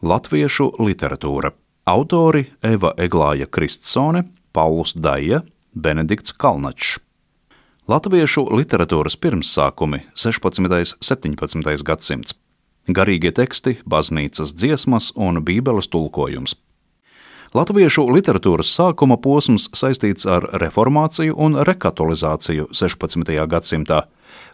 Latviešu literatūra. Autori Eva Eglāja Kristsone, Pauls Daija, Benedikts Kalnačs. Latviešu literatūras pirmsākumi 16. un 17. gadsimts. Garīgie teksti, baznīcas dziesmas un bībeles tulkojums. Latviešu literatūras sākuma posms saistīts ar reformāciju un rekatolizāciju 16. gadsimtā.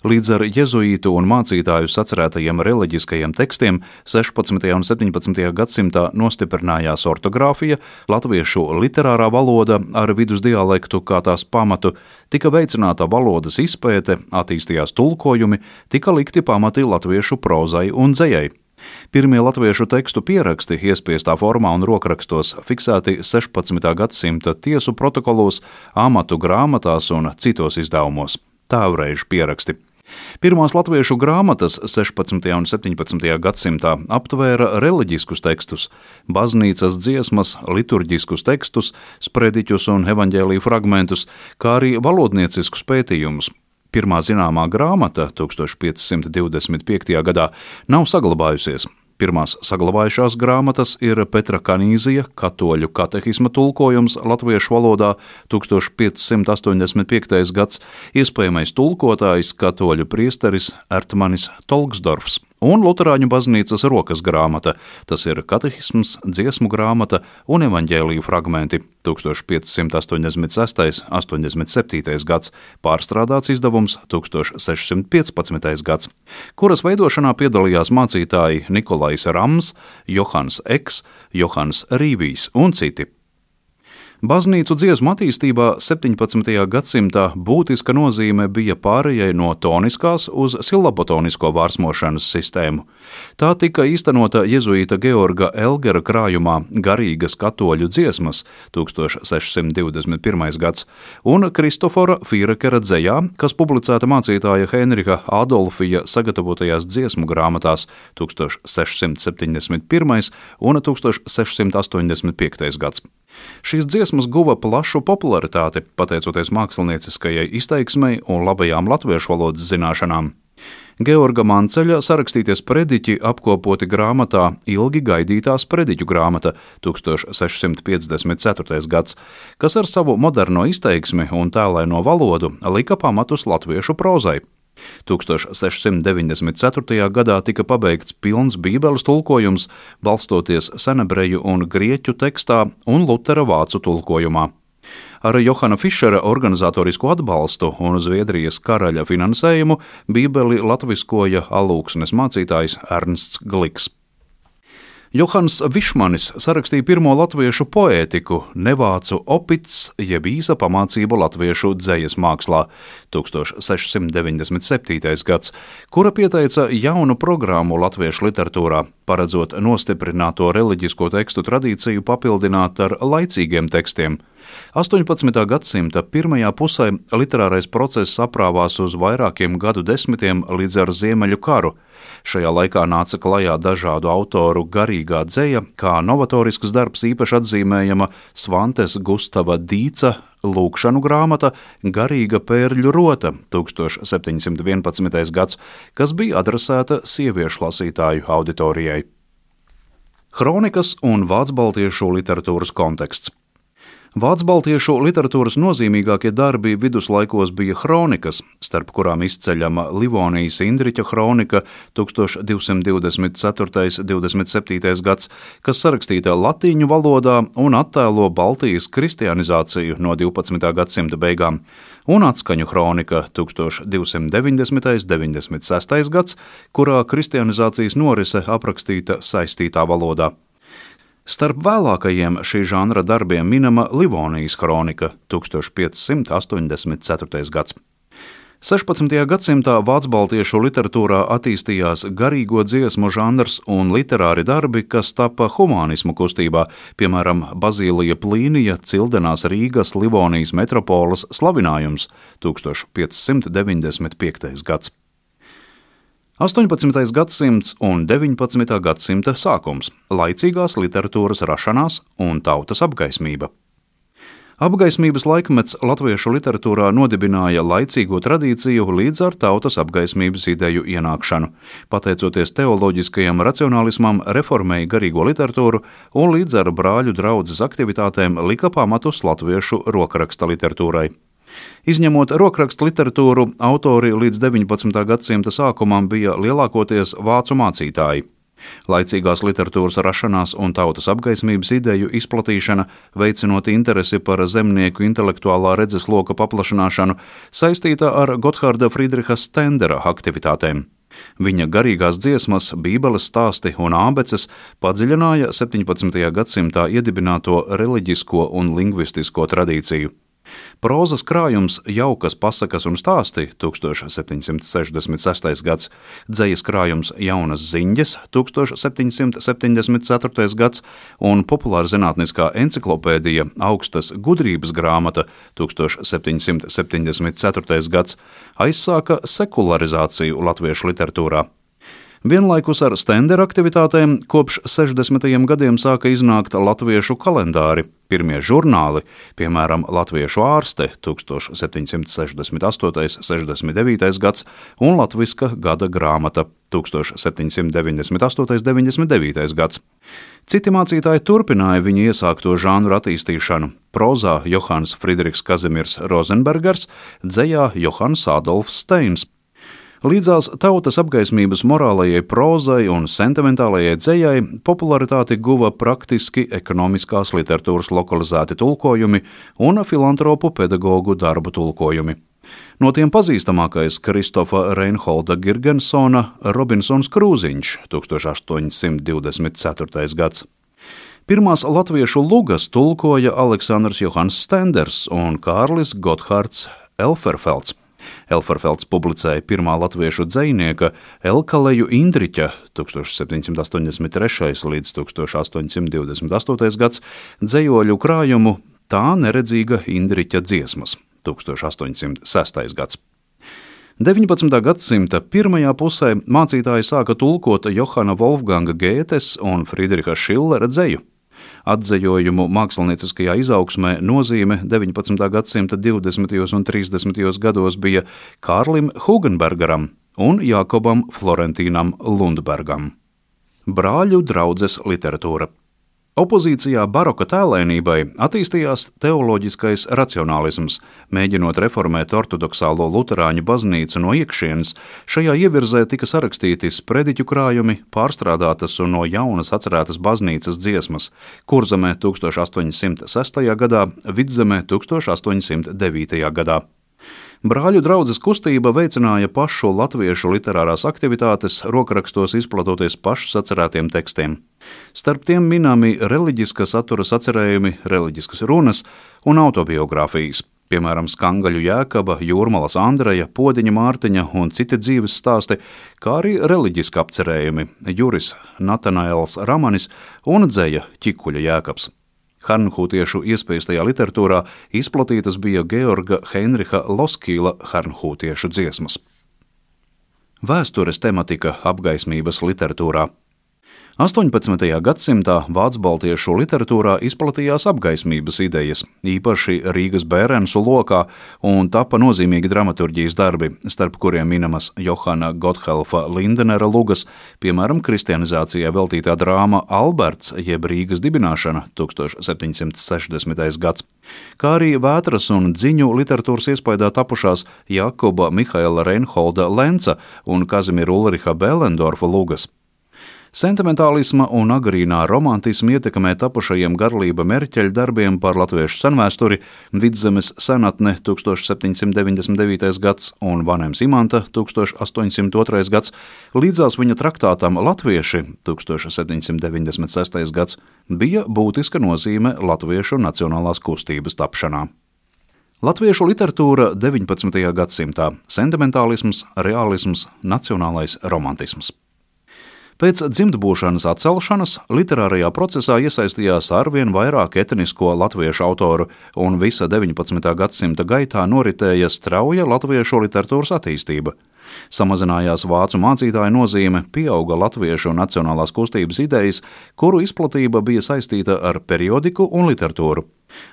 Līdz ar jezuītu un mācītāju sacerētajiem reliģiskajiem tekstiem 16. un 17. gadsimtā nostiprinājās ortogrāfija, latviešu literārā valoda ar vidusdialektu kā tās pamatu, tika veicināta valodas izpēte, attīstījās tulkojumi, tika likti pamati latviešu prozai un dzējai. Pirmie latviešu tekstu pieraksti iespiestā formā un rokrakstos fiksēti 16. gadsimta tiesu protokolos, amatu grāmatās un citos izdevumos tēvreižu pieraksti. Pirmās latviešu grāmatas 16. un 17. gadsimtā aptvēra reliģiskus tekstus, baznīcas dziesmas, liturģiskus tekstus, sprediķus un evaņģēlīju fragmentus, kā arī valodnieciskus pētījumus. Pirmā zināmā grāmata 1525. gadā nav saglabājusies, Pirmās saglabājušās grāmatas ir Petra Kanīzija, katoļu katehisma tulkojums latviešu valodā 1585. gads, iespējamais tulkotājs katoļu priesteris Ertmanis Tolksdorfs un Lutāņu baznīcas rokas grāmata. Tas ir katehisms, dziesmu grāmata un evaņģēlīju fragmenti 1586. 87. gads, pārstrādāts izdevums 1615. gads, kuras veidošanā piedalījās mācītāji Nikolais Rams, Johans Eks, Johans Rīvijs un citi. Baznīcu dziesmu attīstībā 17. gadsimtā būtiska nozīme bija pārējai no toniskās uz silabotonisko vārsmošanas sistēmu. Tā tika īstenota jezuīta Georga Elgera krājumā Garīgas katoļu dziesmas 1621. gads un Kristofora Fīrekera dzējā, kas publicēta mācītāja Henrika Adolfija sagatavotajās dziesmu grāmatās 1671. un 1685. gads. Šīs dziesmas guva plašu popularitāti pateicoties mākslinieciskajai izteiksmei un labajām latviešu valodas zināšanām. Georga Manceļa sarakstīties prediķi apkopoti grāmatā Ilgi gaidītā sprediķu grāmata 1654. gads, kas ar savu moderno izteiksmi un tēlaino valodu lika pamatus latviešu prozai. 1694. gadā tika pabeigts pilns Bībeles tulkojums, balstoties senebreju un grieķu tekstā un Lutera vācu tulkojumā. Ar Johana Fischera organizatorisku atbalstu un Zviedrijas karaļa finansējumu Bībeli latviskoja alūksnes mācītājs Ernsts Gliks. Johans Višmanis sarakstīja pirmo latviešu poētiku, nevācu opits, jeb īsa pamācību latviešu dzējas mākslā 1697. gads, kura pieteica jaunu programmu latviešu literatūrā, paredzot nostiprināto reliģisko tekstu tradīciju papildināt ar laicīgiem tekstiem. 18. gadsimta pirmajā pusē literārais process aprāvās uz vairākiem gadu desmitiem līdz ar Ziemeļu karu. Šajā laikā nāca klajā dažādu autoru garīgā dzēja, kā novatorisks darbs īpaši atzīmējama Svantes Gustava Dīca lūkšanu grāmata Garīga pērļu rota 1711. gads, kas bija adresēta sieviešu lasītāju auditorijai. Kronikas un vācu baltiešu literatūras konteksts. Vācu baltiešu literatūras nozīmīgākie darbi viduslaikos bija kronikas, starp kurām izceļama Livonijas Indriča kronika 1224. 27. gads, kas sarakstīta latīņu valodā un attēlo Baltijas kristianizāciju no 12. gadsimta beigām, un atskaņu kronika 1290. 96. gads, kurā kristianizācijas norise aprakstīta saistītā valodā. Starp vēlākajiem šī žanra darbiem minama Livonijas kronika 1584. gads. 16. gadsimtā vācu literatūrā attīstījās garīgo dziesmu žanrs un literāri darbi, kas tapa humanismu kustībā, piemēram, Bazīlija Plīnija Cildenās Rīgas Livonijas metropoles slavinājums 1595. gads. 18. gadsimts un 19. gadsimta sākums - laicīgās literatūras rašanās un tautas apgaismība. Apgaismības laikmets latviešu literatūrā nodibināja laicīgo tradīciju līdz ar tautas apgaismības ideju ienākšanu. Pateicoties teoloģiskajam racionālismam, reformēja garīgo literatūru un līdz ar brāļu draudzes aktivitātēm lika pamatus latviešu rokraksta literatūrai. Izņemot rokrakstu literatūru, autori līdz 19. gadsimta sākumam bija lielākoties vācu mācītāji. Laicīgās literatūras rašanās un tautas apgaismības ideju izplatīšana, veicinot interesi par zemnieku intelektuālā redzesloka paplašināšanu, saistīta ar Gotthārda Friedricha Stendera aktivitātēm. Viņa garīgās dziesmas, bībeles stāsti un ābeces padziļināja 17. gadsimtā iedibināto reliģisko un lingvistisko tradīciju. Prozas krājums Jaukas pasakas un stāsti 1766. gads, dzejas krājums Jaunas ziņas 1774. gads un populāra zinātniskā enciklopēdija Augstas gudrības grāmata 1774. gads aizsāka sekularizāciju latviešu literatūrā. Vienlaikus ar stendera aktivitātēm kopš 60. gadiem sāka iznākt latviešu kalendāri, pirmie žurnāli, piemēram, Latviešu ārste 1768. 69. gads un Latviska gada grāmata 1798. 99. gads. Citi mācītāji turpināja viņa iesākto žānru attīstīšanu. Prozā Johans Friedrichs Kazimirs Rozenbergers, dzējā Johans Adolfs Steins, Līdzās tautas apgaismības morālajai prozai un sentimentālajai dzējai popularitāti guva praktiski ekonomiskās literatūras lokalizēti tulkojumi un filantropu pedagoģu darbu tulkojumi. No tiem pazīstamākais Kristofa Reinholda Girgensona Robinsons Krūziņš 1824. gads. Pirmās latviešu lugas tulkoja Aleksandrs Johans Stenders un Kārlis Gotthārds Elferfelds. Elfarfelds publicēja pirmā latviešu dzinieka Elkaleju Indriķa 1783. līdz 1828. gads dzējoļu krājumu Tā neredzīga Indriķa dziesmas 1806. gads. 19. gadsimta pirmajā pusē mācītāji sāka tulkot Johana Wolfganga Gētes un Friedriha Šillera dzeju. Atzejojumu mākslinieckajā izaugsmē nozīme 19. gadsimta 20. un 30. gados bija Kārlim Hugenbergeram un Jākobam Florentīnam Lundbergam. Brāļu draudzes literatūra. Opozīcijā baroka tēlēnībai attīstījās teoloģiskais racionālisms, mēģinot reformēt ortodoksālo luterāņu baznīcu no iekšienes. Šajā ievirzē tika sarakstīti sprediķu krājumi, pārstrādātas un no jaunas atcerētas baznīcas dziesmas, kurzemē 1806. gadā, vidzemē 1809. gadā. Brāļu draudzes kustība veicināja pašu latviešu literārās aktivitātes, rokrakstos izplatoties pašu sacerētiem tekstiem. Starp tiem minami reliģiska satura sacerējumi, reliģiskas runas un autobiogrāfijas. Piemēram, Skangaļu Jēkaba, Jūrmalas Andreja, Podiņa Mārtiņa un citi dzīves stāsti, kā arī reliģiski apcerējumi Juris Natanaels Ramanis un dzēja Čikuļa Jēkabs. Harnhūtiešu iespējastajā literatūrā izplatītas bija Georga Heinricha Loskīla harnhūtiešu dziesmas. Vēstures tematika apgaismības literatūrā. 18. gadsimtā vācu baltiešu literatūrā izplatījās apgaismības idejas, īpaši Rīgas bērnu lokā, un tapa nozīmīgi dramaturģijas darbi, starp kuriem minamas Johana Gotthelfa Lindenera lugas, piemēram, kristianizācijai veltītā drāma Alberts jeb Rīgas dibināšana 1760. gads, kā arī vētras un dziņu literatūras iespējā tapušās Jakoba Mihaila Reinholda Lenca un Kazimira Ulriha Bellendorfa lugas. Sentimentālisma un agrīnā romantisma ietekmē tapušajiem garlība Merķeļa darbiem par latviešu senvēsturi, Vidzemes senatne 1799. gads un Vanems Imanta 1802. gads, līdzās viņa traktātam Latvieši 1796. gads bija būtiska nozīme latviešu nacionālās kustības tapšanā. Latviešu literatūra 19. gadsimtā - sentimentālisms, realisms, nacionālais romantisms. Pēc dzimtbūšanas atcelšanas literārajā procesā iesaistījās arvien vairāk etnisko latviešu autoru, un visa 19. gadsimta gaitā noritēja strauja latviešu literatūras attīstība. Samazinājās vācu mācītāja nozīme, pieauga latviešu nacionālās kustības idejas, kuru izplatība bija saistīta ar periodiku un literatūru.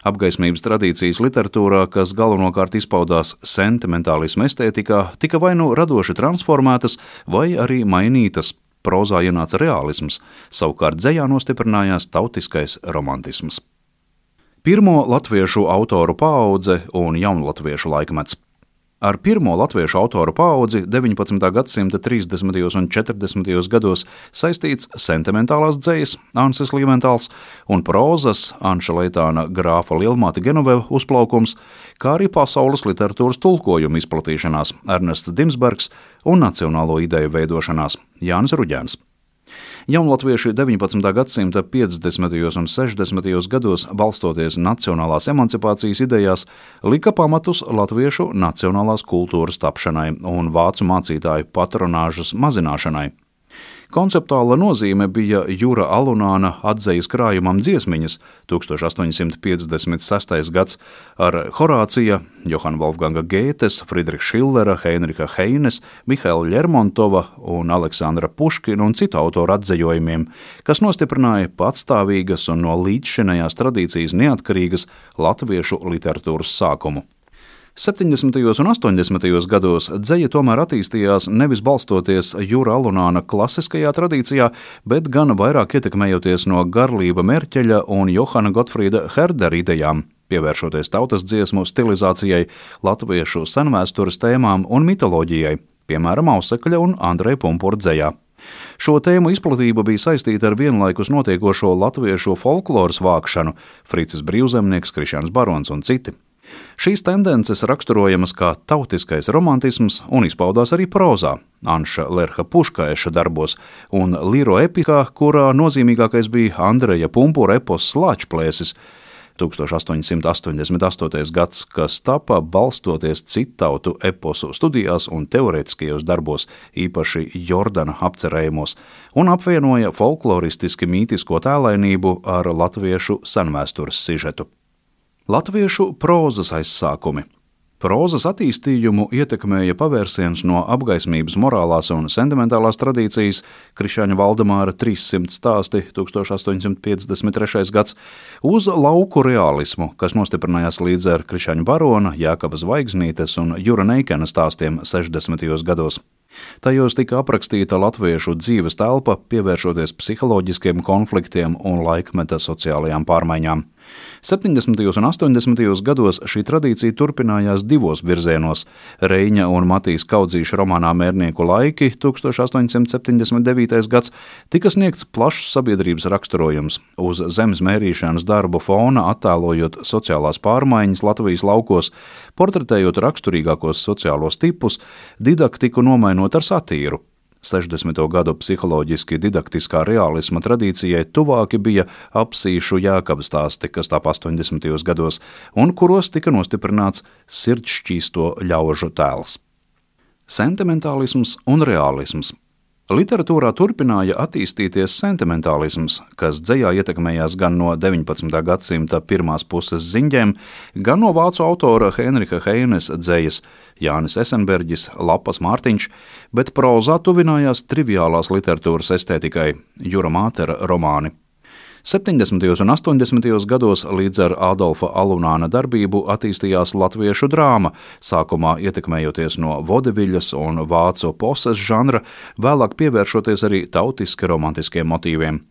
Apgaismības tradīcijas literatūrā, kas galvenokārt izpaudās sentimentālisma estētikā, tika vai nu radoši transformētas, vai arī mainītas. Prozā ienāca realisms, savukārt dzējā nostiprinājās tautiskais romantisms. Pirmo latviešu autoru paudze un jaunlatviešu laikmets. Ar pirmo latviešu autoru paudzi 19. gadsimta 30. un 40. gados saistīts sentimentālās dzejas Anses Līventāls un prozas Anša Leitāna grāfa Lielmāte Genoveva uzplaukums, kā arī pasaules literatūras tulkojuma izplatīšanās Ernests Dimsbergs un nacionālo ideju veidošanās Jānis Ruģēns. Jaunlatvieši 19. gadsimta 50. un 60. gados, balstoties nacionālās emancipācijas idejās, lika pamatus latviešu nacionālās kultūras tapšanai un vācu mācītāju patronāžas mazināšanai. Konceptuāla nozīme bija Jūra Alunāna atzejas krājumam dziesmiņas 1856. gads ar Horācija, Johana Wolfganga Gētes, Friedricha Schillera, Heinricha Heines, Mihaila Lermontova un Aleksandra Puškina un citu autoru atzējojumiem, kas nostiprināja patstāvīgas un no līdzšinējās tradīcijas neatkarīgas latviešu literatūras sākumu. 70. un 80. gados dzeja tomēr attīstījās nevis balstoties Jūra Alunāna klasiskajā tradīcijā, bet gan vairāk ietekmējoties no Garlība Merķeļa un Johana Gotfrīda Herdera idejām, pievēršoties tautas dziesmu stilizācijai, latviešu senvēstures tēmām un mitoloģijai, piemēram, Ausekļa un Andreja Pumpura dzējā. Šo tēmu izplatība bija saistīta ar vienlaikus notiekošo latviešu folkloras vākšanu, Fricis Brīvzemnieks, Krišāns Barons un citi. Šīs tendences raksturojamas kā tautiskais romantisms un izpaudās arī prozā, Anša Lerha Puškaiša darbos un Līro epikā, kurā nozīmīgākais bija Andreja Pumpura epos Slāčplēsis. 1888. gads, kas tapa balstoties citautu eposu studijās un teorētiskajos darbos, īpaši Jordana apcerējumos, un apvienoja folkloristiski mītisko tēlainību ar latviešu senvēstures sižetu. Latviešu prozas aizsākumi. Prozas attīstījumu ietekmēja pavērsiens no apgaismības morālās un sentimentālās tradīcijas Krišāņa Valdemāra 300 stāsti 1853. gads uz lauku realismu, kas nostiprinājās līdz ar Krišāņa barona, Jākaba Zvaigznītes un Jura Neikena stāstiem 60. gados. Tajos tika aprakstīta latviešu dzīves telpa, pievēršoties psiholoģiskiem konfliktiem un laikmeta sociālajām pārmaiņām. 70. un 80. gados šī tradīcija turpinājās divos virzienos. Reņa un Matīs Kaudzīša romānā Mērnieku laiki 1879. gads tika sniegts plašs sabiedrības raksturojums, uz zemes mērīšanas darbu fona attēlojot sociālās pārmaiņas Latvijas laukos, portretējot raksturīgākos sociālos tipus, didaktiku nomainot ar satīru. 60. gadu psiholoģiski didaktiskā realisma tradīcijai tuvāki bija apsīšu jēkabas stāsti, kas tap 80. gados, un kuros tika nostiprināts sirdsšķīsto ļaužu tēls. Sentimentālisms un realisms Literatūrā turpināja attīstīties sentimentālisms, kas dzējā ietekmējās gan no 19. gadsimta pirmās puses ziņģiem, gan no vācu autora Henrika Heines dzējas Jānis Esenberģis, Lapas Mārtiņš, bet prozā tuvinājās triviālās literatūras estētikai Jura Mātera romāni. 70. un 80. gados līdz ar Adolfa Alunāna darbību attīstījās latviešu drāma, sākumā ietekmējoties no vodeviļas un vācu poses žanra, vēlāk pievēršoties arī tautiski romantiskiem motīviem.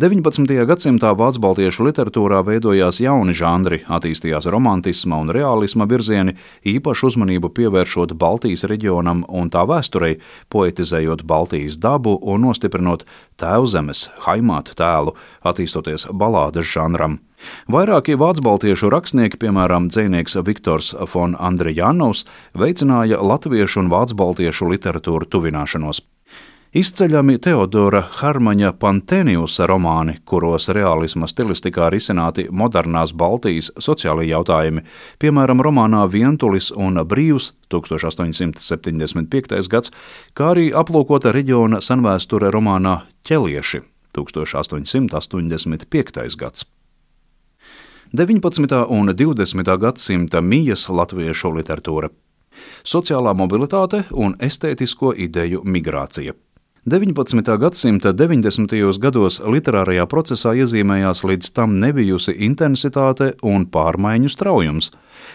19. gadsimtā vācu baltiešu literatūrā veidojās jauni žanri, attīstījās romantisma un realisma virzieni, īpašu uzmanību pievēršot Baltijas reģionam un tā vēsturei, poetizējot Baltijas dabu un nostiprinot tēvzemes, haimāta tēlu, attīstoties balādes žanram. Vairākie vācu baltiešu rakstnieki, piemēram, dzinieks Viktors von Andrejanovs, veicināja latviešu un vācu baltiešu literatūru tuvināšanos. Izceļami Teodora Harmaņa Panteniusa romāni, kuros realisma stilistikā risināti modernās Baltijas sociālie jautājumi, piemēram, romānā Vientulis un Brīvs 1875. gads, kā arī aplūkota reģiona senvēsture romānā Ķelieši 1885. gads. 19. un 20. gadsimta mijas latviešu literatūra, sociālā mobilitāte un estētisko ideju migrācija. 19. gadsimta 90. gados literārajā procesā iezīmējās līdz tam nebijusi intensitāte un pārmaiņu straujums.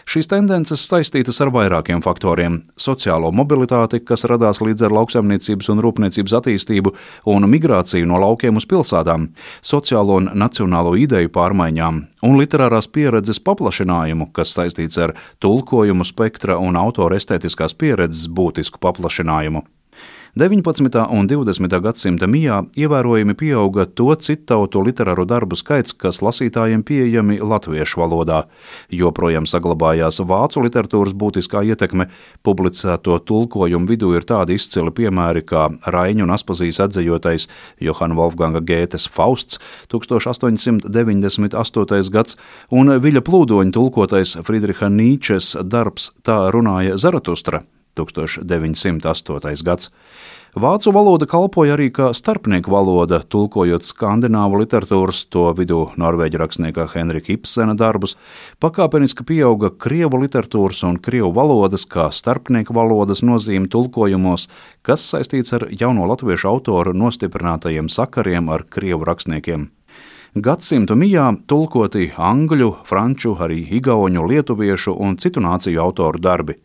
Šīs tendences saistītas ar vairākiem faktoriem - sociālo mobilitāti, kas radās līdz ar lauksaimniecības un rūpniecības attīstību un migrāciju no laukiem uz pilsētām, sociālo un nacionālo ideju pārmaiņām un literārās pieredzes paplašinājumu, kas saistīts ar tulkojumu spektra un autora estētiskās pieredzes būtisku paplašinājumu. 19. un 20. gadsimta mijā ievērojami pieauga to citautu literāru darbu skaits, kas lasītājiem pieejami latviešu valodā. Joprojām saglabājās vācu literatūras būtiskā ietekme, publicēto tulkojumu vidū ir tādi izcili piemēri kā Raiņu un Aspazijas atzējotais Johana Wolfganga Gētes Fausts 1898. gads un Viļa Plūdoņa tulkotais Friedriha Nīčes darbs Tā runāja Zaratustra 1908. gads. Vācu valoda kalpoja arī kā starpnieku valoda, tulkojot skandināvu literatūras, to vidū norvēģa rakstnieka Henrika Ibsena darbus, pakāpeniski pieauga krievu literatūras un krievu valodas kā starpnieku valodas nozīme tulkojumos, kas saistīts ar jauno latviešu autoru nostiprinātajiem sakariem ar krievu rakstniekiem. Gadsimtu mijā tulkoti angļu, franču, arī igauņu, lietuviešu un citu nāciju autoru darbi.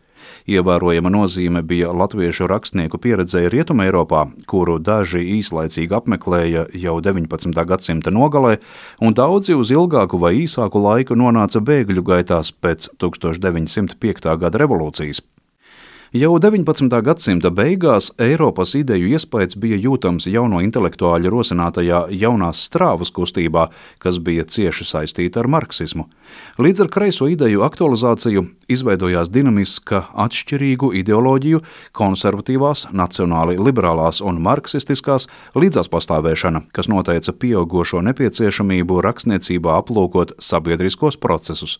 Ievērojama nozīme bija latviešu rakstnieku pieredzei Rietumē Eiropā, kuru daži īslaicīgi apmeklēja jau 19. gadsimta nogalē, un daudzi uz ilgāku vai īsāku laiku nonāca bēgļu gaitās pēc 1905. gada revolūcijas. Jau 19. gadsimta beigās Eiropas ideju iespējas bija jūtams jauno intelektuāļu rosinātajā jaunās strāvas kustībā, kas bija cieši saistīta ar marksismu. Līdz ar kreiso ideju aktualizāciju izveidojās dinamiska atšķirīgu ideoloģiju, konservatīvās, nacionāli liberālās un marksistiskās līdzās pastāvēšana, kas noteica pieaugušo nepieciešamību rakstniecībā aplūkot sabiedriskos procesus.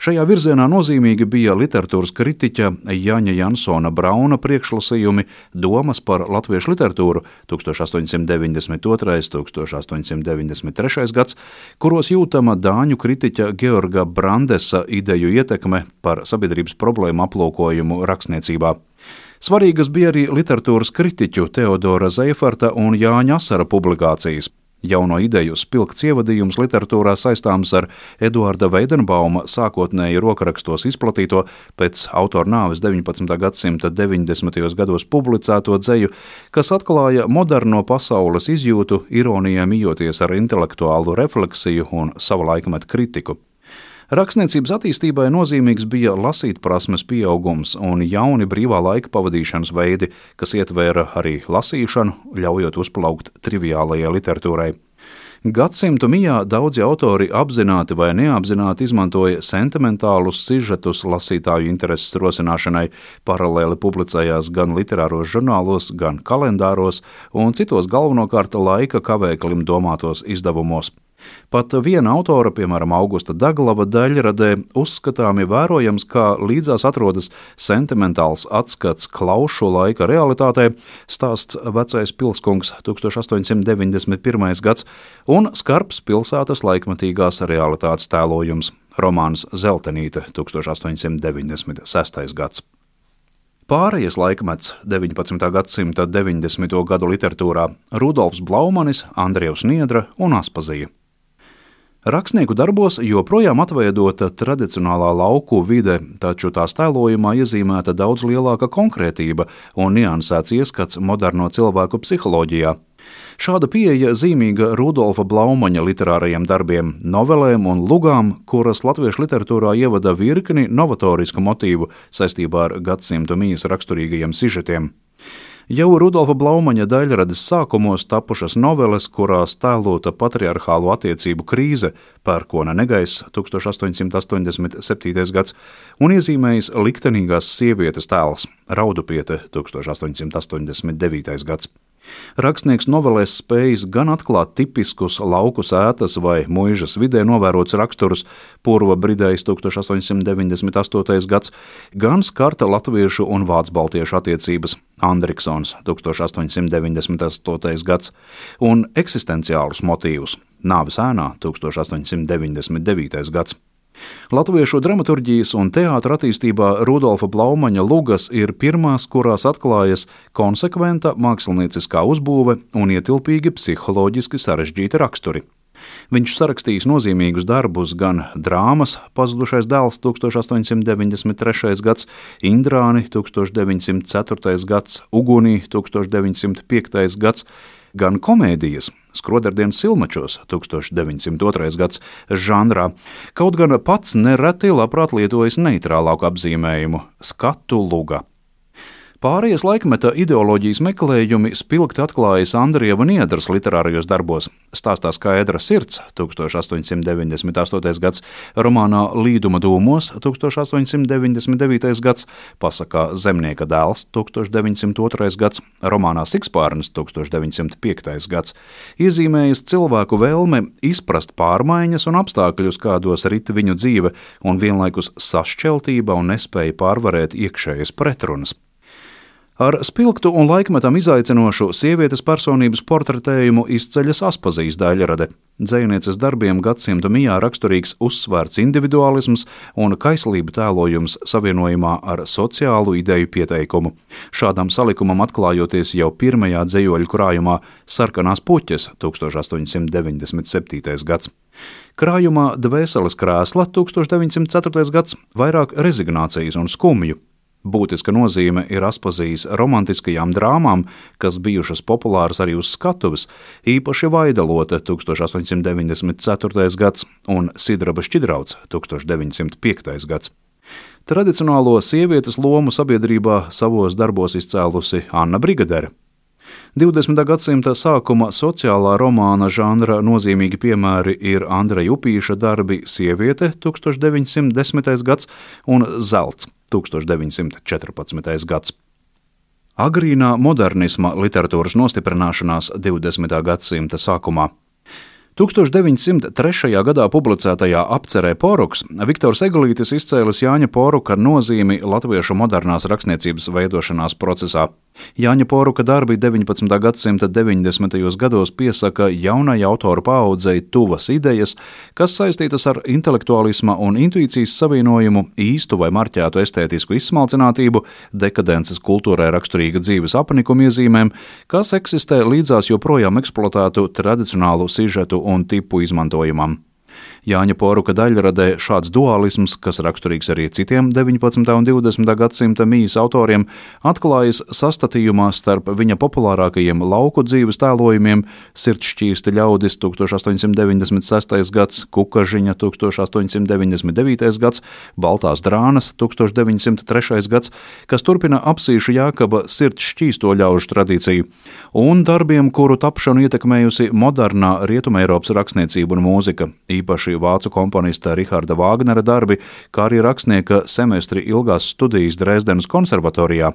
Šajā virzienā nozīmīgi bija literatūras kritiķa Jāņa Jansona Brauna priekšlasījumi Domas par latviešu literatūru 1892. un 1893. gads, kuros jūtama dāņu kritiķa Georga Brandesa ideju ietekme par sabiedrības problēmu aplūkojumu rakstniecībā. Svarīgas bija arī literatūras kritiķu Teodora Zeifarta un Jāņa Asara publikācijas. Jauno ideju spilgts ievadījums literatūrā saistāms ar Eduarda Veidenbauma sākotnēji rokrakstos izplatīto pēc autora nāves 19. gadsimta 90. gados publicēto dzeju, kas atklāja moderno pasaules izjūtu, ironijā mijoties ar intelektuālu refleksiju un sava laikmeta kritiku. Rakstniecības attīstībai nozīmīgs bija lasīt prasmes pieaugums un jauni brīvā laika pavadīšanas veidi, kas ietvēra arī lasīšanu, ļaujot uzplaukt triviālajai literatūrai. Gadsimtu mijā daudzi autori apzināti vai neapzināti izmantoja sentimentālus sižetus lasītāju intereses rosināšanai, paralēli publicējās gan literāros žurnālos, gan kalendāros un citos galvenokārt laika kavēklim domātos izdevumos. Pat viena autora, piemēram, Augusta Daglava daļradē, uzskatāmi vērojams, kā līdzās atrodas sentimentāls atskats klaušu laika realitātei, stāsts vecais pilskungs 1891. gads un skarbs pilsētas laikmatīgās realitātes tēlojums romāns Zeltenīte 1896. gads. Pārējais laikmets 19. gadsimta 90. gadu literatūrā Rudolfs Blaumanis, Andrievs Niedra un Aspazija. Rakstnieku darbos joprojām atveidota tradicionālā lauku vide, taču tās tēlojumā iezīmēta daudz lielāka konkrētība un niansēts ieskats moderno cilvēku psiholoģijā. Šāda pieeja zīmīga Rudolfa Blaumaņa literārajiem darbiem, novelēm un lugām, kuras latviešu literatūrā ievada virkni novatorisku motīvu saistībā ar gadsimtu mīs raksturīgajiem sižetiem. Jau Rudolfa Blaumaņa daļradas sākumos tapušas noveles, kurās tēlota patriarchālu attiecību krīze, pērkona negaiss 1887. gads un iezīmējis liktenīgās sievietes tēls Raudupiete 1889. gads. Rakstnieks novelēs spējas gan atklāt tipiskus lauku sētas vai mūžas vidē novērots raksturus, Purva Bridējs 1898. gads, gan skarta latviešu un vācu baltiešu attiecības Andriksons 1898. gads un eksistenciālus motīvus Nāves ēnā 1899. gads. Latviešu dramaturgijas un teātra attīstībā Rudolfa Blaumaņa lugas ir pirmās, kurās atklājas konsekventa mākslinieckā uzbūve un ietilpīgi psiholoģiski sarežģīti raksturi. Viņš sarakstījis nozīmīgus darbus gan drāmas Pazudušais dēls 1893. gads, Indrāni 1904. gads, Ugunī 1905. gads, gan komēdijas Skrodardienas silmačos 1902. gads žanrā, kaut gan pats nereti labprāt lietojas neitrālāku apzīmējumu - skatu luga. Pārējais laikmeta ideoloģijas meklējumi spilgti atklājas Andrieva Niedras literārajos darbos. Stāstā Skaidra sirds 1898. gads, romānā Līduma dūmos 1899. gads, pasakā Zemnieka dēls 1902. gads, romānā Sikspārns 1905. gads, iezīmējas cilvēku vēlme izprast pārmaiņas un apstākļus, kādos rit viņu dzīve, un vienlaikus sašķeltība un nespēja pārvarēt iekšējas pretrunas. Ar spilgtu un laikmetam izaicinošu sievietes personības portretējumu izceļas Aspazijas daļrade. Dzēnieces darbiem gadsimtu mijā raksturīgs uzsvērts individuālisms un kaislība tēlojums savienojumā ar sociālu ideju pieteikumu. Šādam salikumam atklājoties jau pirmajā dzējoļu krājumā Sarkanās puķes 1897. gads. Krājumā Dvēseles krēsla 1904. gads vairāk rezignācijas un skumju Būtiska nozīme ir Aspazijas romantiskajām drāmām, kas bijušas populāras arī uz skatuves, īpaši Vaidalote 1894. gads un Sidraba šķidrauts 1905. gads. Tradicionālo sievietes lomu sabiedrībā savos darbos izcēlusi Anna Brigadere. 20. gadsimta sākuma sociālā romāna žanra nozīmīgi piemēri ir Andreja Upīša darbi Sieviete 1910. gads un Zelts 1914. gads. Agrīnā modernisma literatūras nostiprināšanās 20. gadsimta sākumā 1903. gadā publicētajā apcerē Poruks Viktors Eglītis izcēlis Jāņa Poruka nozīmi latviešu modernās rakstniecības veidošanās procesā. Jāņa Poruka darbi 19. gadsimta 90. gados piesaka jaunai autoru paaudzei tuvas idejas, kas saistītas ar intelektuālisma un intuīcijas savienojumu, īstu vai marķētu estētisku izsmalcinātību, dekadences kultūrai raksturīga dzīves apnikuma iezīmēm, kas eksistē līdzās joprojām eksploatētu tradicionālu sižetu un tipu izmantojumam. Jāņa Poruka daļradē šāds dualisms, kas raksturīgs arī citiem 19. un 20. gadsimta mīs autoriem, atklājas sastatījumā starp viņa populārākajiem lauku dzīves tēlojumiem - Sirdsšķīsti ļaudis 1896. gads, Kukažiņa 1899. gads, Baltās drānas 1903. gads, kas turpina apsīšu Jākaba sirdsšķīsto ļaužu tradīciju, un darbiem, kuru tapšanu ietekmējusi modernā Rietumēropas rakstniecība un mūzika, īpaši īpaši vācu komponista Riharda Vāgnera darbi, kā arī rakstnieka semestri ilgās studijas Dresdenes konservatorijā.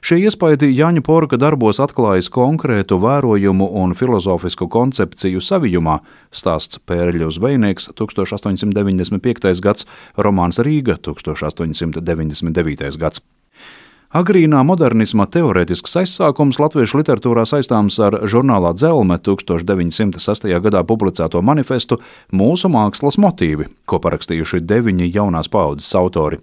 Šie iespaidi Jāņa Porka darbos atklājas konkrētu vērojumu un filozofisku koncepciju savijumā, stāsts Pērļu zvejnieks 1895. gads, romāns Rīga 1899. gads. Agrīnā modernisma teorētisks aizsākums latviešu literatūrā saistāms ar žurnālā Dzelme 1906. gadā publicēto manifestu Mūsu mākslas motīvi, ko parakstījuši deviņi jaunās paudzes autori.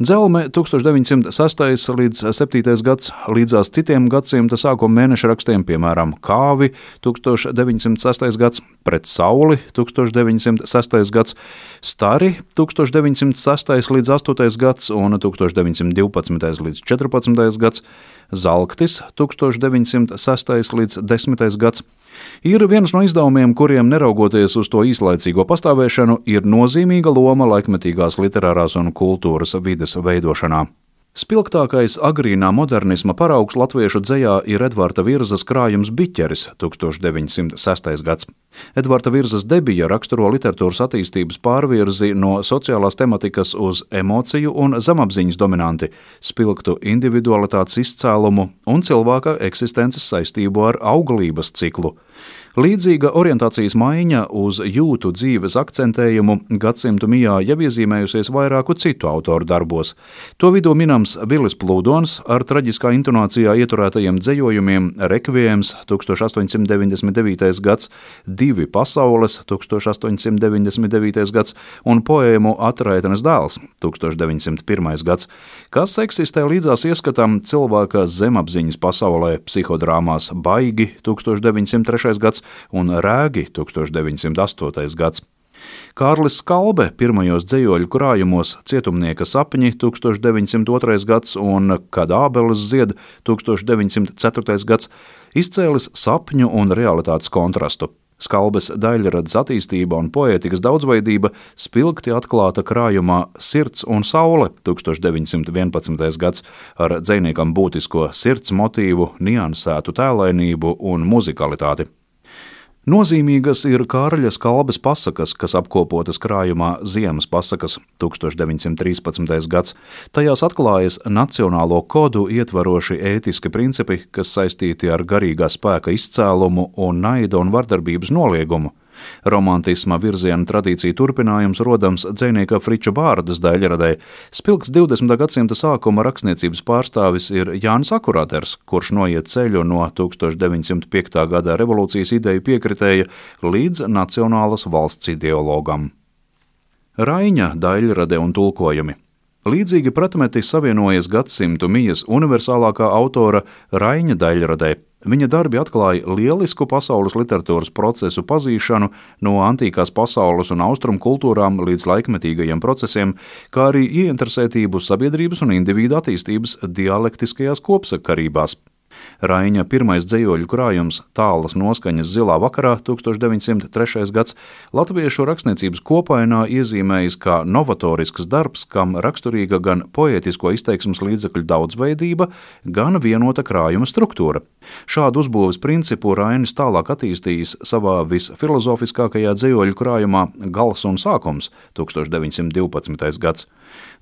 Dzelme 1906. līdz 7. gads līdzās citiem gadsimta sākuma mēneša rakstiem, piemēram, Kāvi 1906. gads, Pret Sauli 1906. gads, Stari 1906. līdz 8. gads un 1912. līdz 14. gads, Zalktis 1906. līdz 10. gads ir viens no izdevumiem, kuriem, neraugoties uz to īslaicīgo pastāvēšanu, ir nozīmīga loma laikmetīgās literārās un kultūras vides veidošanā. Spilgtākais agrīnā modernisma paraugs latviešu dzējā ir Edvarda Virzas krājums Biķeris 1906. gads. Edvarda Virzas debija raksturo literatūras attīstības pārvirzi no sociālās tematikas uz emociju un zemapziņas dominanti, spilgtu individualitātes izcēlumu un cilvēka eksistences saistību ar auglības ciklu. Līdzīga orientācijas maiņa uz jūtu dzīves akcentējumu gadsimtu mijā jau iezīmējusies vairāku citu autoru darbos. To vidū minams Vilis Plūdons ar traģiskā intonācijā ieturētajiem dzējojumiem Rekvijams 1899. gads, Divi pasaules 1899. gads un poēmu Atraitenes dēls 1901. gads, kas eksistē līdzās ieskatam cilvēka zemapziņas pasaulē psihodrāmās Baigi 1903. gads un Rēgi 1908. gads. Kārlis Skalbe pirmajos dzējoļu krājumos Cietumnieka sapņi 1902. gads un Kad ābeles zied 1904. gads izcēlis sapņu un realitātes kontrastu. Skalbes daļradas attīstība un poētikas daudzveidība spilgti atklāta krājumā Sirds un Saule 1911. gads ar dziniekam būtisko sirds motīvu, niansētu tēlainību un muzikalitāti. Nozīmīgas ir Kārļa Skalbes pasakas, kas apkopotas krājumā Ziemas pasakas 1913. gads. Tajās atklājas nacionālo kodu ietvaroši ētiski principi, kas saistīti ar garīgā spēka izcēlumu un naida un vardarbības noliegumu. Romantisma virziena tradīcija turpinājums rodams dzinieka Friča Bārdas daļradē. Spilgs 20. gadsimta sākuma rakstniecības pārstāvis ir Jānis Akurāters, kurš noiet ceļu no 1905. gada revolūcijas ideju piekritēja līdz nacionālas valsts ideologam. Raiņa daļrade un tulkojumi. Līdzīgi pretmeti savienojas gadsimtu mijas universālākā autora Raiņa daļradē. Viņa darbi atklāja lielisku pasaules literatūras procesu pazīšanu no antīkās pasaules un austrumu kultūrām līdz laikmetīgajiem procesiem, kā arī ieinteresētību sabiedrības un individu attīstības dialektiskajās kopsakarībās. Raiņa pirmais dzējoļu krājums Tālas noskaņas zilā vakarā 1903. gads latviešu rakstniecības kopainā iezīmējis kā novatorisks darbs, kam raksturīga gan poētisko izteiksmes līdzekļu daudzveidība, gan vienota krājuma struktūra. Šādu uzbūves principu Rainis tālāk attīstījis savā visfilozofiskākajā dzējoļu krājumā Gals un sākums 1912. gads.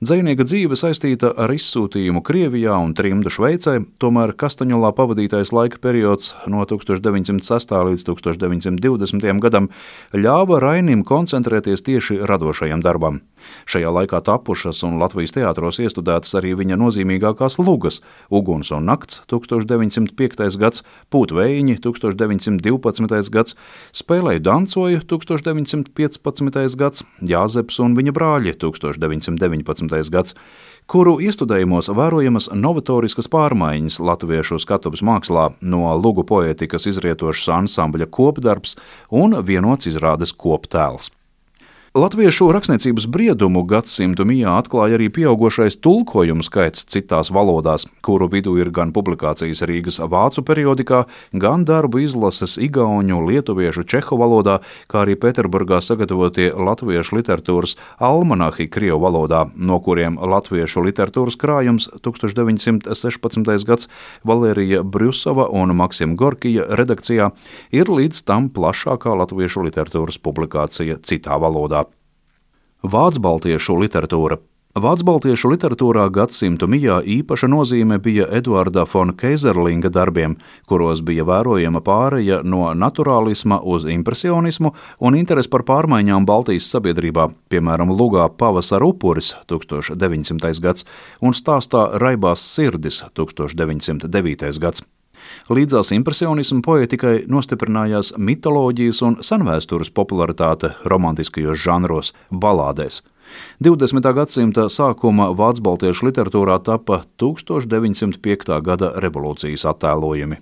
Dzēnieka dzīve saistīta ar izsūtījumu Krievijā un trimdu Šveicē, tomēr Kastaņolā pavadītais laika periods no 1906. līdz 1920. gadam ļāva Rainim koncentrēties tieši radošajam darbam. Šajā laikā tapušas un Latvijas teātros iestudētas arī viņa nozīmīgākās lugas - Uguns un nakts 1905. gads, Pūtvējiņi 1912. gads, Spēlēju dancoju 1915. gads, Jāzeps un viņa brāļi 1919. 19. gads, kuru iestudējumos vērojamas novatoriskas pārmaiņas latviešu skatuves mākslā, no lugu poētikas izrietošs ansambļa kopdarbs un vienots izrādes koptēls. Latviešu rakstniecības briedumu gadsimtu mijā atklāja arī pieaugušais tulkojumu skaits citās valodās, kuru vidū ir gan publikācijas Rīgas vācu periodikā, gan darbu izlases igauņu, lietuviešu, čehu valodā, kā arī Pēterburgā sagatavotie latviešu literatūras almanahi Krievu valodā, no kuriem latviešu literatūras krājums 1916. gads Valērija Brusova un Maksima Gorkija redakcijā ir līdz tam plašākā latviešu literatūras publikācija citā valodā. Vācu baltiešu literatūra. Vācu baltiešu literatūrā gadsimtu mijā īpaša nozīme bija Eduarda von Keizerlinga darbiem, kuros bija vērojama pāreja no naturālisma uz impresionismu un interesi par pārmaiņām Baltijas sabiedrībā, piemēram, Lugā Pavasara upuris 1900. gads un stāstā Raibās sirdis 1909. gads. Līdzās impresionismu poētikai nostiprinājās mitoloģijas un senvēstures popularitāte romantiskajos žanros, balādēs. 20. gadsimta sākuma vācu baltiešu literatūrā tapa 1905. gada revolūcijas attēlojumi.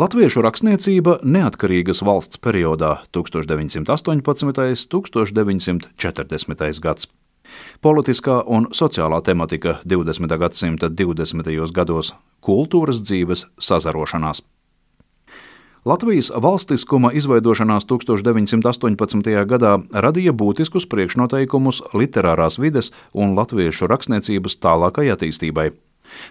Latviešu rakstniecība neatkarīgas valsts periodā 1918. un 1940. gads. Politiskā un sociālā tematika 20. gadsimta 20. gados - kultūras dzīves sazarošanās. Latvijas valstiskuma izveidošanās 1918. gadā radīja būtiskus priekšnoteikumus literārās vides un latviešu rakstniecības tālākai attīstībai.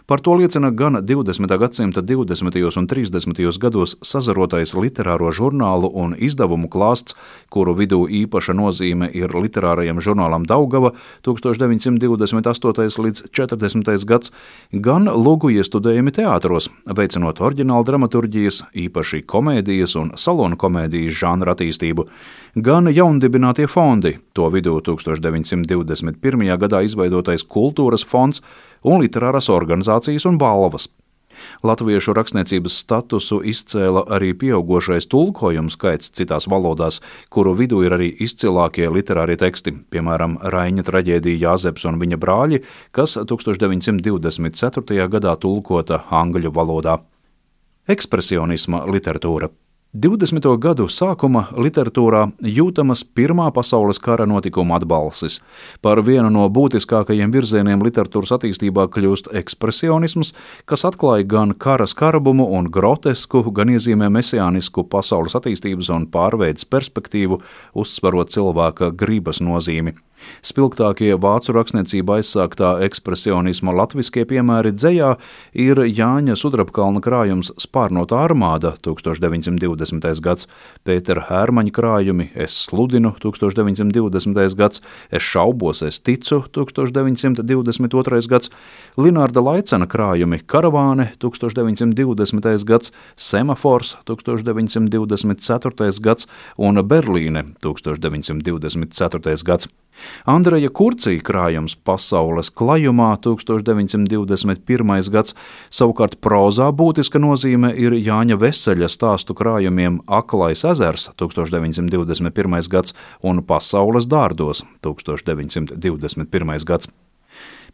Par to liecina gan 20. gadsimta 20. un 30. gados sazarotais literāro žurnālu un izdevumu klāsts, kuru vidū īpaša nozīme ir literārajam žurnālam Daugava 1928. līdz 40. gads, gan lūgu iestudējumi teātros, veicinot oriģinālu dramaturģijas, īpaši komēdijas un salonu komēdijas žanra attīstību, gan jaundibinātie fondi, to vidū 1921. gadā izveidotais kultūras fonds, un literāras organizācijas un balvas. Latviešu rakstniecības statusu izcēla arī pieaugušais tulkojumu skaits citās valodās, kuru vidū ir arī izcilākie literārie teksti, piemēram, Raņa traģēdija Jāzeps un viņa brāļi, kas 1924. gadā tulkota angļu valodā. Ekspresionisma literatūra 20. gadu sākuma literatūrā jūtamas Pirmā pasaules kara notikuma atbalsis. Par vienu no būtiskākajiem virzieniem literatūras attīstībā kļūst ekspresionisms, kas atklāja gan kara skarbumu un grotesku, gan iezīmē mesiānisku pasaules attīstības un pārveides perspektīvu, uzsverot cilvēka gribas nozīmi. Spilgtākie vācu rakstniecībā aizsāktā ekspresionisma latviskie piemēri dzējā ir Jāņa Sudrabkalna krājums Spārnota armāda 1920. gads, Pētera Hērmaņa krājumi Es sludinu 1920. gads, Es šaubos, es ticu 1922. gads, Linārda Laicena krājumi Karavāne 1920. gads, Semafors 1924. gads un Berlīne 1924. gads. Andreja Kurcija krājums Pasaules klajumā 1921. gads, savukārt prozā būtiska nozīme ir Jāņa Veseļa stāstu krājumiem Aklais ezers 1921. gads un Pasaules dārdos 1921. gads.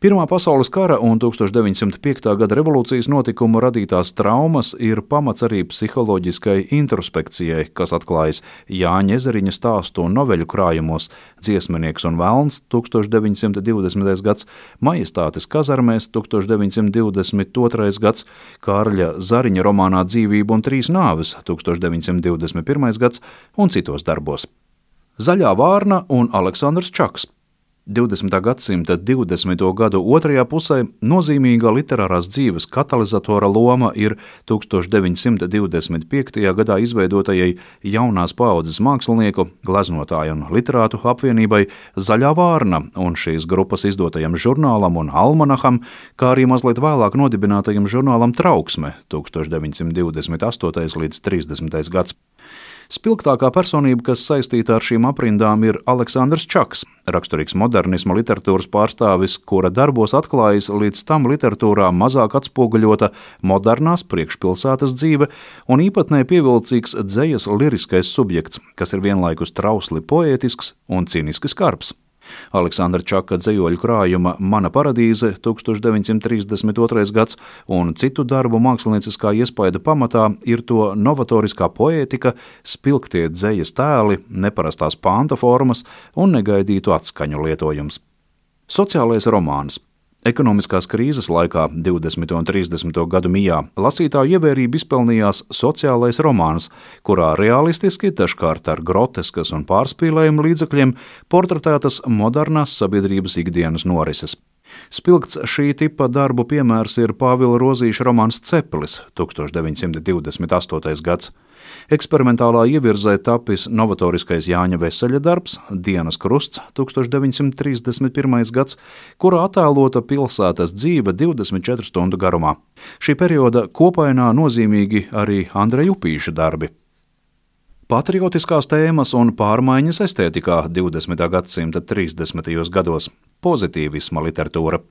Pirmā pasaules kara un 1905. gada revolūcijas notikumu radītās traumas ir pamats arī psiholoģiskai introspekcijai, kas atklājas Jāņa Ezeriņa stāstu un noveļu krājumos Dziesminieks un Velns 1920. gads, Majestātes kazarmēs 1922. gads, Kārļa Zariņa romānā Dzīvība un trīs nāves 1921. gads un citos darbos. Zaļā vārna un Aleksandrs Čaks 20. gadsimta 20. gadu otrajā pusē nozīmīga literārās dzīves katalizatora loma ir 1925. gadā izveidotajai jaunās paaudzes mākslinieku, gleznotāju un literātu apvienībai Zaļā Vārna un šīs grupas izdotajam žurnālam un almanaham, kā arī mazliet vēlāk nodibinātajam žurnālam Trauksme 1928. līdz 30. gads. Spilgtākā personība, kas saistīta ar šīm aprindām, ir Aleksandrs Čaks, raksturīgs modernisma literatūras pārstāvis, kura darbos atklājas līdz tam literatūrā mazāk atspoguļota modernās priekšpilsētas dzīve un īpatnē pievilcīgs dzējas liriskais subjekts, kas ir vienlaikus trausli poētisks un cīniski skarbs. Aleksandra Čaka dzējoļu krājuma Mana paradīze 1932. gads un citu darbu mākslinieckā iespaida pamatā ir to novatoriskā poētika, spilgtie dzējas tēli, neparastās pānta formas un negaidītu atskaņu lietojums. Sociālais romāns Ekonomiskās krīzes laikā, 20. un 30. gadu mijā, lasītāju ievērību izpelnījās sociālais romāns, kurā realistiski, dažkārt ar groteskas un pārspīlējumu līdzekļiem, portretētas modernās sabiedrības ikdienas norises. Spilgts šī tipa darbu piemērs ir Pāvila Rozīša romāns Ceplis 1928. gads. Eksperimentālā ievirzē tapis novatoriskais Jāņa Veseļa darbs Dienas krusts 1931. gads, kurā attēlota pilsētas dzīve 24 stundu garumā. Šī perioda kopainā nozīmīgi arī Andreja Upīša darbi. Patriotiskās tēmas un pārmaiņas estētikā 20. gadsimta 30. gados - pozitīvisma literatūra.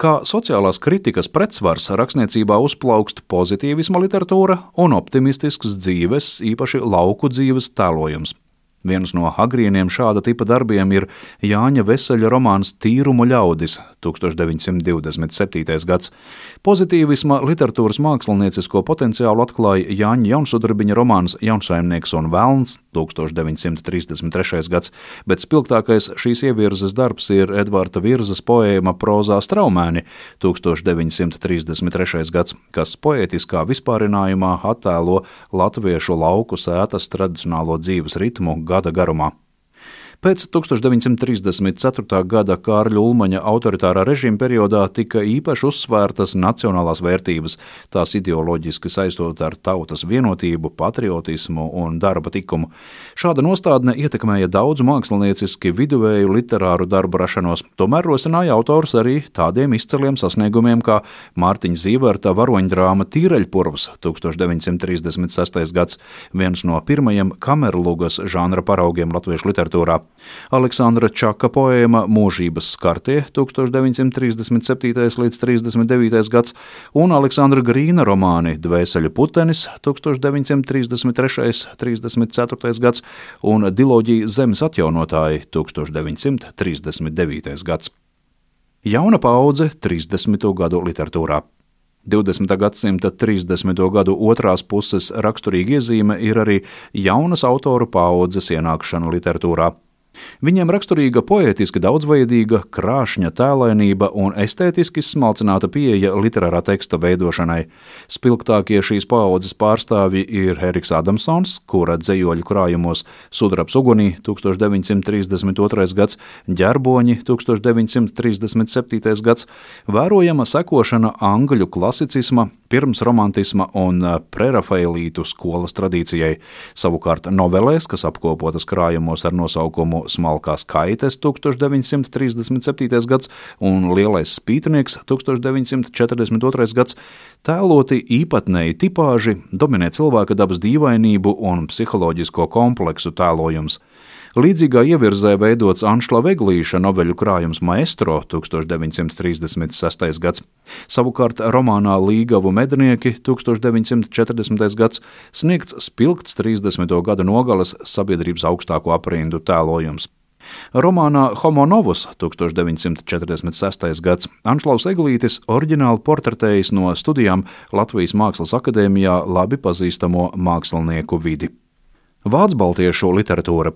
Kā sociālās kritikas pretsvars rakstniecībā uzplaukst pozitīvisma literatūra un optimistisks dzīves, īpaši lauku dzīves tēlojums. Viens no agrīniem šāda tipa darbiem ir Jāņa Veseļa romāns Tīrumu ļaudis 1927. gads. Pozitīvisma literatūras māksliniecisko potenciālu atklāja Jāņa Jaunsudrabiņa romāns Jaunsaimnieks un Velns 1933. gads, bet spilgtākais šīs ievirzes darbs ir Edvarda Virzas poēma prozā Straumēni 1933. gads, kas poētiskā vispārinājumā attēlo latviešu lauku sētas tradicionālo dzīves ritmu gada garumā. Pēc 1934. gada Kārļa Ulmaņa autoritārā režīma periodā tika īpaši uzsvērtas nacionālās vērtības, tās ideoloģiski saistot ar tautas vienotību, patriotismu un darba tikumu. Šāda nostādne ietekmēja daudzu mākslinieciski viduvēju literāru darbu rašanos, tomēr rosināja autors arī tādiem izciliem sasniegumiem kā Mārtiņa Zīverta varoņdrāma Tīreļpurvs 1936. gads, viens no pirmajiem kamerlugas žanra paraugiem latviešu literatūrā. Aleksandra Čaka poēma Mūžības skartie 1937. līdz 39. gads un Aleksandra Grīna romāni Dvēseļu putenis 1933. 34. gads un Diloģija Zemes atjaunotāji 1939. gads. Jauna paudze 30. gadu literatūrā. 20. gadsimta 30. gadu otrās puses raksturīga iezīme ir arī jaunas autoru paudzes ienākšana literatūrā. Viņiem raksturīga poētiski daudzveidīga, krāšņa tēlainība un estētiski smalcināta pieeja literārā teksta veidošanai. Spilgtākie šīs paaudzes pārstāvji ir Eriks Adamsons, kura dzējoļu krājumos Sudrabs ugunī 1932. gads, ģerboņi 1937. gads, vērojama sekošana angļu klasicisma, pirmsromantisma un prerafaelītu skolas tradīcijai. Savukārt novelēs, kas apkopotas krājumos ar nosaukumu Smalkās kaites 1937. gads un Lielais spītnieks 1942. gads tēloti īpatnēji tipāži, dominē cilvēka dabas dīvainību un psiholoģisko kompleksu tēlojums. Līdzīgā ievirzē veidots Anšla Veglīša noveļu krājums Maestro 1936. gads. Savukārt romānā Līgavu mednieki 1940. gads sniegts spilgts 30. gada nogales sabiedrības augstāko aprindu tēlojums. Romānā Homo Novus 1946. gads Anšlaus Eglītis oriģināli portretējis no studijām Latvijas Mākslas akadēmijā labi pazīstamo mākslinieku vidi. Vācu baltiešu literatūra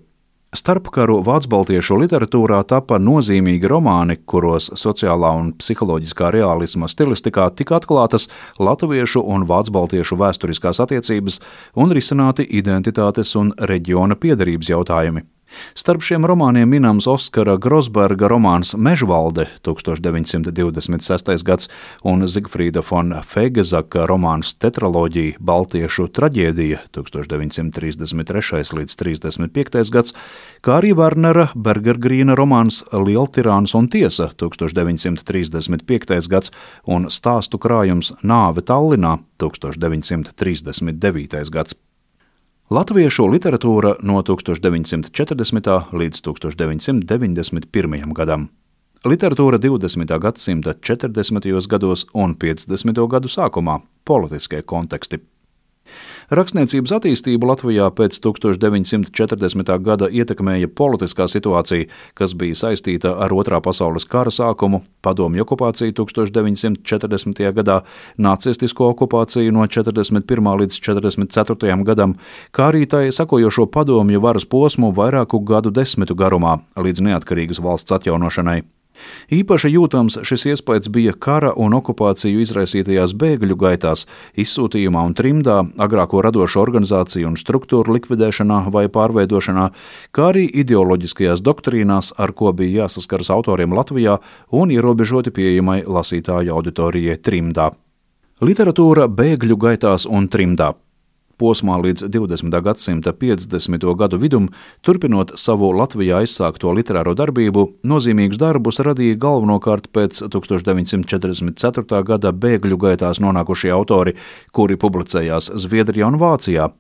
Starpkaru vācu-baltiešu literatūrā tapa nozīmīgi romāni, kuros sociālā un psiholoģiskā realisma stilistikā tika atklātas latviešu un vācu-baltiešu vēsturiskās attiecības un risināti identitātes un reģiona piedarības jautājumi. Starp šiem romāniem minams Oskara Grosberga romāns Mežvalde 1926. gads un Zigfrīda von Fegezaka romāns Tetraloģija Baltiešu traģēdija 1933. līdz 35. gads, kā arī Wernera Bergergrīna romāns Lieltirāns un tiesa 1935. gads un stāstu krājums Nāve Tallinā 1939. gads. Latviešu literatūra no 1940. līdz 1991. gadam. Literatūra 20. gadsimta 40. gados un 50. gadu sākumā - politiskie konteksti. Rakstniecības attīstību Latvijā pēc 1940. gada ietekmēja politiskā situācija, kas bija saistīta ar Otrā pasaules kara sākumu, padomju okupāciju 1940. gadā, nacistisko okupāciju no 41. līdz 44. gadam, kā arī tai sakojošo padomju varas posmu vairāku gadu desmitu garumā līdz neatkarīgas valsts atjaunošanai. Īpaši jūtams šis iespējas bija kara un okupāciju izraisītajās bēgļu gaitās, izsūtījumā un trimdā, agrāko radošo organizāciju un struktūru likvidēšanā vai pārveidošanā, kā arī ideoloģiskajās doktrīnās, ar ko bija jāsaskaras autoriem Latvijā un ierobežoti pieejamai lasītāju auditorijai trimdā. Literatūra bēgļu gaitās un trimdā posmā līdz 20. gadsimta 50. gadu vidum, turpinot savu Latvijā aizsākto literāro darbību, nozīmīgus darbus radīja galvenokārt pēc 1944. gada bēgļu gaitās nonākušie autori, kuri publicējās Zviedrijā un Vācijā.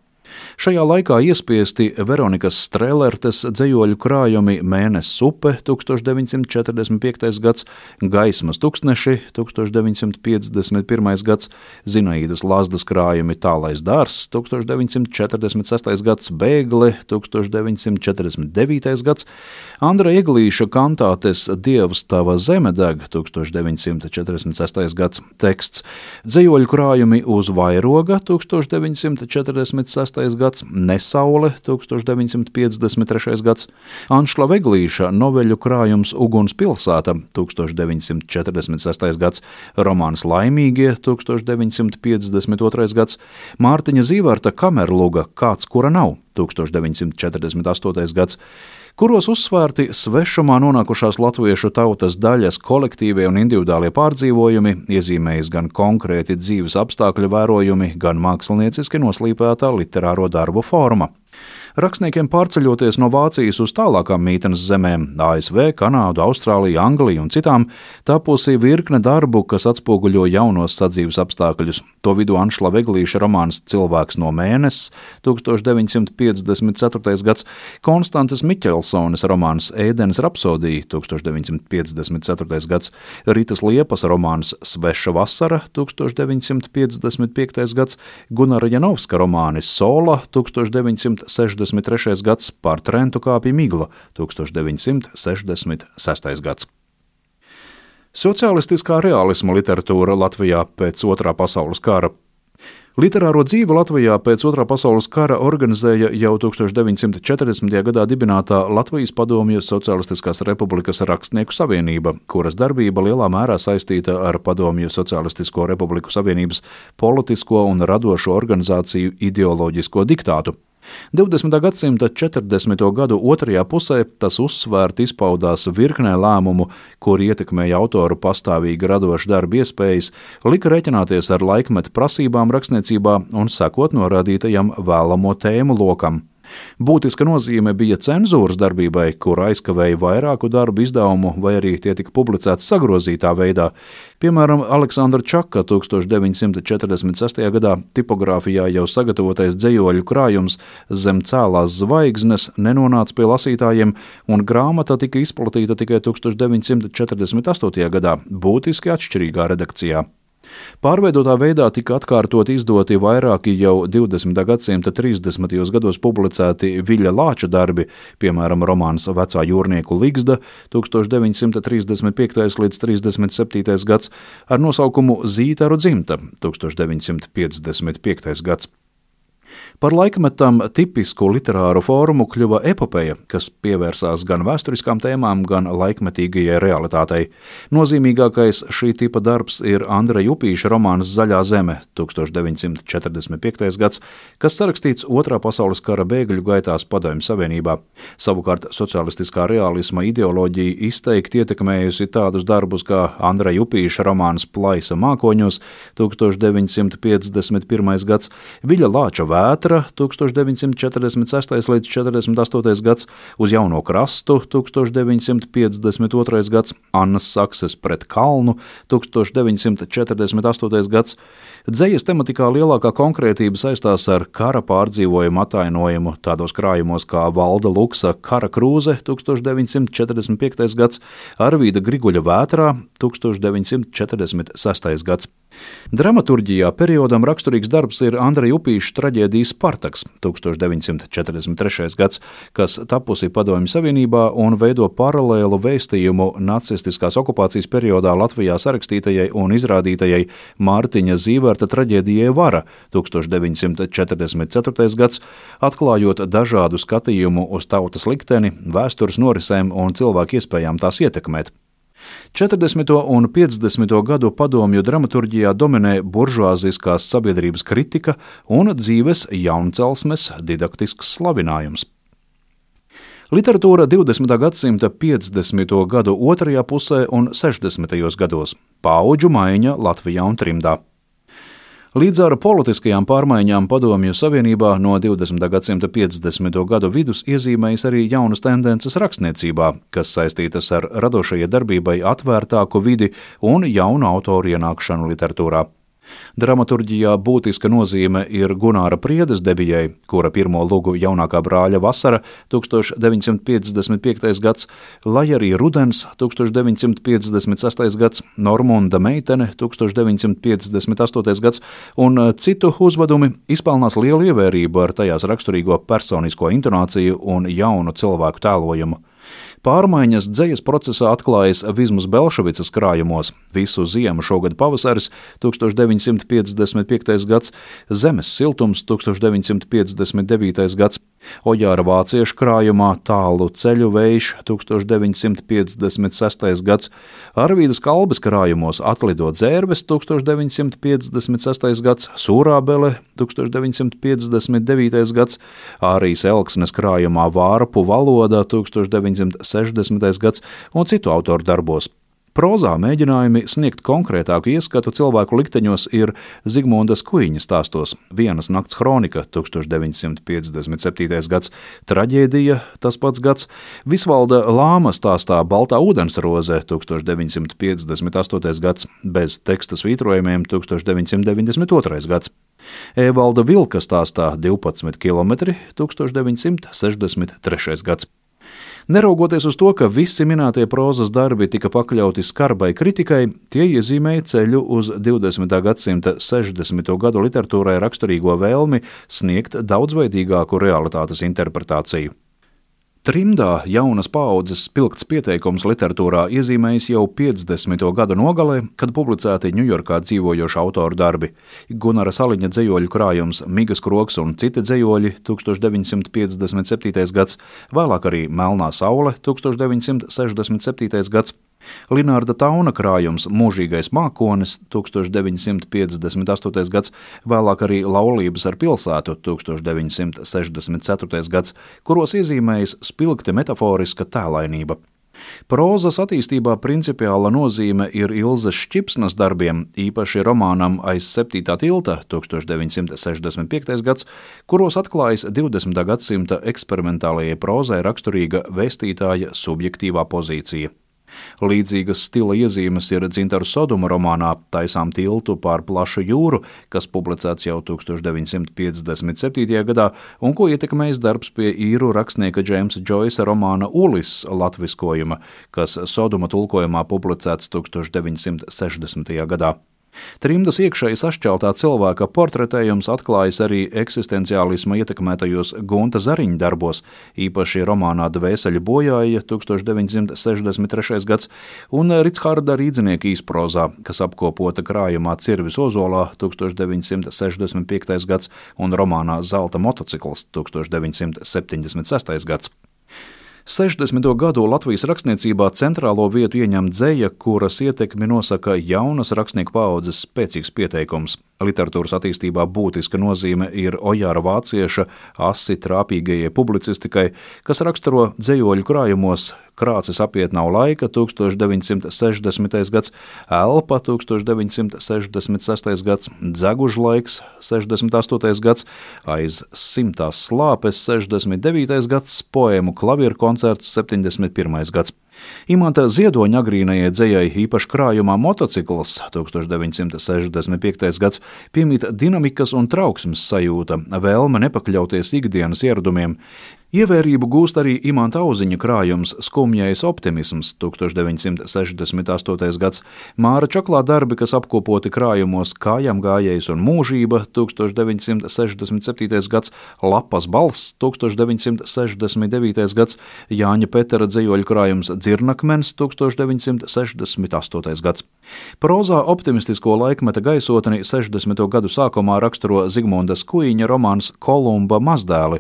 Šajā laikā iespiesti Veronikas Strēlertes dzējoļu krājumi Mēnesis upe 1945. gads, Gaismas tūkstneši 1951. gads, Zinaīdas Lazdas krājumi Tālais dārs 1946. gads, Bēgle 1949. gads, Andra Eglīša kantātes Dievs tava zeme deg 1946. gads teksts, dzējoļu krājumi uz vairoga 1946 gads, Nesaule 1953. gads, Anšla Veglīša noveļu krājums Uguns pilsēta 1946. gads, romāns Laimīgie 1952. gads, Mārtiņa Zīvārta kamerluga Kāds kura nav 1948. gads, kuros uzsvērti svešumā nonākušās latviešu tautas daļas kolektīvie un individuālie pārdzīvojumi, iezīmējas gan konkrēti dzīves apstākļu vērojumi, gan mākslinieciski noslīpētā literāro darbu forma. Rakstniekiem pārceļoties no Vācijas uz tālākām mītnes zemēm - ASV, Kanādu, Austrāliju, Angliju un citām - tapusi virkne darbu, kas atspoguļo jaunos sadzīves apstākļus. To vidū Anšla Veglīša romāns Cilvēks no mēneses, 1954. gads, Konstantas Miķelsonas romāns Ēdenes rapsodija, 1954. gads, Ritas Liepas romāns Sveša vasara, 1955. gads, Gunara Janovska romānis Sola, 1960. 63. gads pār Trentu kāpja Migla 1966. gads. Sociālistiskā realisma literatūra Latvijā pēc otrā pasaules kara Literāro dzīvi Latvijā pēc otrā pasaules kara organizēja jau 1940. gadā dibinātā Latvijas Padomju Socialistiskās Republikas Rakstnieku savienība, kuras darbība lielā mērā saistīta ar Padomju Socialistisko Republiku Savienības politisko un radošo organizāciju ideoloģisko diktātu. 20. gadsimta 40. gadu otrajā pusē tas uzsvērti izpaudās virknē lēmumu, kur ietekmēja autoru pastāvīgi radošu darbu iespējas, lika reķināties ar laikmetu prasībām rakstniecībā un sekot norādītajam vēlamo tēmu lokam. Būtiska nozīme bija cenzūras darbībai, kur aizkavēja vairāku darbu izdevumu, vai arī tie tika publicēti sagrozītā veidā. Piemēram, Aleksandra Čaka 1946. gadā tipogrāfijā jau sagatavotais dzējoļu krājums Zem cēlās zvaigznes nenonāca pie lasītājiem, un grāmata tika izplatīta tikai 1948. gadā, būtiski atšķirīgā redakcijā. Pārveidotā veidā tika atkārtot izdoti vairāki jau 20. gadsimta 30. gados publicēti Viļa Lāča darbi, piemēram, romāns Vecā jūrnieku Ligzda 1935. līdz 37. gads ar nosaukumu Zītaru dzimta 1955. gads. Par laikmetam tipisku literāru formu kļuva epopeja, kas pievērsās gan vēsturiskām tēmām, gan laikmetīgajai realitātei. Nozīmīgākais šī tipa darbs ir Andreja Upīša romāns Zaļā zeme 1945. gads, kas sarakstīts Otrā pasaules kara bēgļu gaitās Padomju Savienībā. Savukārt socialistiskā realisma ideoloģija izteikti ietekmējusi tādus darbus kā Andreja Upīša romāns Plaisa mākoņos 1951. gads, Viļa Lāča vētra, Vētra 1946. līdz 48. gads, uz Jauno krastu 1952. gads, Annas Sakses pret Kalnu 1948. gads. Dzējas tematikā lielākā konkrētība saistās ar kara pārdzīvojumu atainojumu tādos krājumos kā Valda Luksa Kara krūze 1945. gads, Arvīda Griguļa vētrā 1946. gads. Dramaturģijā periodam raksturīgs darbs ir Andreja Upīša traģēdijas Spartaks 1943. gads, kas tapusi Padomju Savienībā un veido paralēlu vēstījumu nacistiskās okupācijas periodā Latvijā sarakstītajai un izrādītajai Mārtiņa Zīverta traģēdijai Vara 1944. gads, atklājot dažādu skatījumu uz tautas likteni, vēstures norisēm un cilvēku iespējām tās ietekmēt. 40. un 50. gadu padomju dramaturgijā dominē buržuāziskās sabiedrības kritika un dzīves jauncelsmes didaktisks slavinājums. Literatūra 20. gadsimta 50. gadu otrajā pusē un 60. gados - paudžu maiņa Latvijā un Trimdā. Līdz ar politiskajām pārmaiņām Padomju Savienībā no 20. gadsimta 50. gadu vidus iezīmējas arī jaunas tendences rakstniecībā, kas saistītas ar radošajai darbībai atvērtāku vidi un jaunu autoru ienākšanu literatūrā. Dramaturģijā būtiska nozīme ir Gunāra Priedes debijai, kura pirmo lugu jaunākā brāļa vasara 1955. gads, lai arī Rudens 1956. gads, Normunda meitene 1958. gads un citu uzvedumi izpelnās lielu ievērību ar tajās raksturīgo personisko intonāciju un jaunu cilvēku tēlojumu. Pārmaiņas dzējas procesā atklājas Vizmas Belševicas krājumos, Visu ziemu šogad pavasaris 1955. gads, zemes siltums 1959. gads, Oģāra vāciešu krājumā tālu ceļu vējš 1956. gads, Arvīdas kalbas krājumos atlido dzērves 1956. gads, Sūrābele 1959. gads, Ārijas Elksnes krājumā Vārpu valoda 1960. gads un citu autoru darbos. Prozā mēģinājumi sniegt konkrētāku ieskatu cilvēku likteņos ir Zigmundas Kuiņa stāstos Vienas nakts kronika 1957. gads, traģēdija tas pats gads, Visvalda Lāma stāstā Baltā ūdensroze 1958. gads, bez teksta svītrojumiem 1992. gads. Evalda Vilka stāstā 12 km 1963. gads. Neraugoties uz to, ka visi minētie prozas darbi tika pakļauti skarbai kritikai, tie iezīmēja ceļu uz 20. gadsimta 60. gadu literatūrai raksturīgo vēlmi sniegt daudzveidīgāku realitātes interpretāciju. Trimdā jaunas paaudzes spilgts pieteikums literatūrā iezīmējis jau 50. gadu nogalē, kad publicēti Ņujorkā dzīvojošu autoru darbi - Gunara Saliņa dzējoļu krājums Migas Kroks un citi dzējoļi 1957. gads, vēlāk arī Melnā saule 1967. gads, Linārda Tauna krājums Mūžīgais mākonis 1958. gads, vēlāk arī Laulības ar pilsētu 1964. gads, kuros iezīmējas spilgti metaforiska tēlainība. Prozas attīstībā principiāla nozīme ir Ilzas Šķipsnas darbiem, īpaši romānam Aiz septītā tilta 1965. gads, kuros atklājas 20. gadsimta eksperimentālajai prozai raksturīga vēstītāja subjektīvā pozīcija. Līdzīgas stila iezīmes ir Dzintaru Sodoma romānā Taisām tiltu pār plašu jūru, kas publicēts jau 1957. gadā un ko ietekmējis darbs pie īru rakstnieka Džeimsa Džoisa romāna Ulis latviskojuma, kas Sodoma tulkojumā publicēts 1960. gadā. Trimdas iekšēji sašķeltā cilvēka portretējums atklājas arī eksistenciālisma ietekmētajos Gunta Zariņa darbos, īpaši romānā Dvēseļa bojāja 1963. gads un Ritsharda Rīdzinieka īsprozā, kas apkopota krājumā Cirvis Ozolā 1965. gads un romānā Zelta motocikls 1976. gads. 60. gadu Latvijas rakstniecībā centrālo vietu ieņem dzēja, kuras ietekmi nosaka jaunas rakstnieku paudzes spēcīgs pieteikums. Literatūras attīstībā būtiska nozīme ir Ojāra vācieša asi trāpīgajai publicistikai, kas raksturo dzējoļu krājumos Krācis apiet nav laika 1960. gads, Elpa 1966. gads, Dzegužlaiks 68. gads, aiz simtās slāpes 69. gads, poēmu klavieru koncerts 71. gads. Imanta Ziedoņa agrīnajai dzējai īpaši krājumā motocikls 1965. gads piemīt dinamikas un trauksmes sajūta, vēlme nepakļauties ikdienas ieradumiem. Ievērību gūst arī imanta auziņa krājums Skumjais optimisms 1968. gads, Māra Čaklā darbi, kas apkopoti krājumos Kājām gājējs un mūžība 1967. gads, Lapas balss 1969. gads, Jāņa Petera dzējoļu krājums Dzirnakmens 1968. gads. Prozā optimistisko laikmeta gaisotni 60. gadu sākumā raksturo Zigmundas Kuiņa romāns Kolumba mazdēli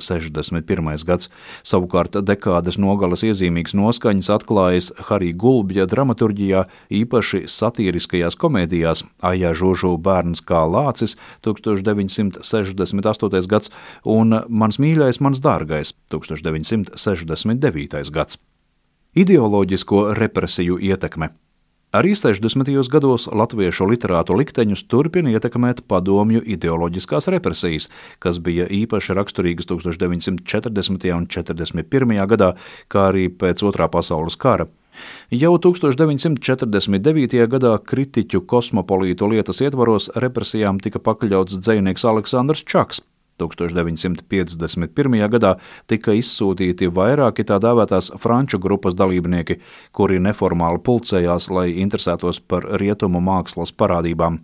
1961. gads. Savukārt dekādes nogalas iezīmīgs noskaņas atklājas Harija Gulbja dramaturģijā, īpaši satīriskajās komēdijās Aijā Žužu bērns kā lācis 1968. gads un Mans mīļais, mans dārgais 1969. gads. Ideoloģisko represiju ietekme. Arī 60. gados latviešu literātu likteņus turpina ietekmēt padomju ideoloģiskās represijas, kas bija īpaši raksturīgas 1940. un 41. gadā, kā arī pēc Otrā pasaules kara. Jau 1949. gadā kritiķu kosmopolītu lietas ietvaros represijām tika pakļauts dzinieks Aleksandrs Čaks, 1951. gadā tika izsūtīti vairāki tā dēvētās franču grupas dalībnieki, kuri neformāli pulcējās, lai interesētos par rietumu mākslas parādībām.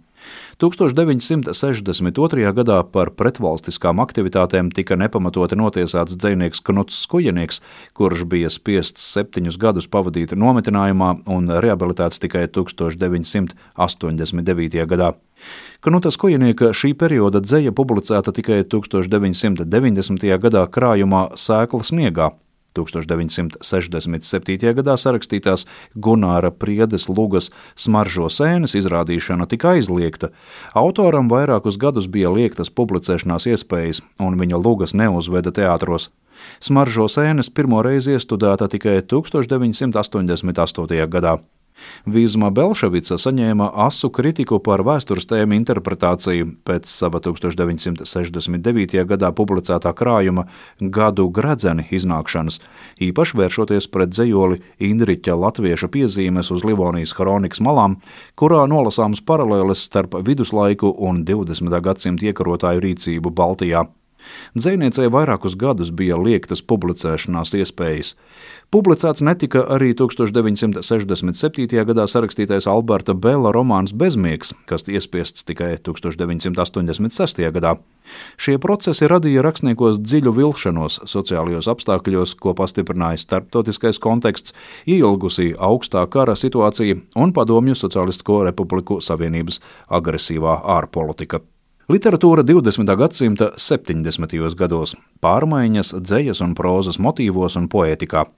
1962. gadā par pretvalstiskām aktivitātēm tika nepamatoti notiesāts dzinieks Knuts Skujenieks, kurš bija spiests septiņus gadus pavadīt nometinājumā un rehabilitēts tikai 1989. gadā. Knuta Skujenieka šī perioda dzeja publicēta tikai 1990. gadā krājumā Sēkla sniegā. 1967. gadā sarakstītās Gunāra Priedes Lugas smaržo sēnes izrādīšana tika aizliegta. Autoram vairākus gadus bija liektas publicēšanās iespējas, un viņa lugas neuzveda teātros. Smaržo sēnes pirmo reizi iestudēta tikai 1988. gadā. Vīzma Belševica saņēma asu kritiku par vēstures tēmu interpretāciju pēc sava 1969. gadā publicētā krājuma Gadu gredzeni iznākšanas, īpaši vēršoties pret dzējoli Indriķa latviešu piezīmes uz Livonijas kronikas malām, kurā nolasāmas paralēles starp viduslaiku un 20. gadsimta iekarotāju rīcību Baltijā. Dzēniecei vairākus gadus bija liektas publicēšanās iespējas. Publicēts netika arī 1967. gadā sarakstītais Alberta Bela romāns Bezmiegs, kas iespiests tikai 1986. gadā. Šie procesi radīja rakstniekos dziļu vilšanos sociālajos apstākļos, ko pastiprināja starptautiskais konteksts, ielgusī augstā kara situācija un Padomju Socialistisko Republiku Savienības agresīvā ārpolitika. Literatūra 20. gadsimta 70. gados - pārmaiņas dzejas un prozas motīvos un poētikā.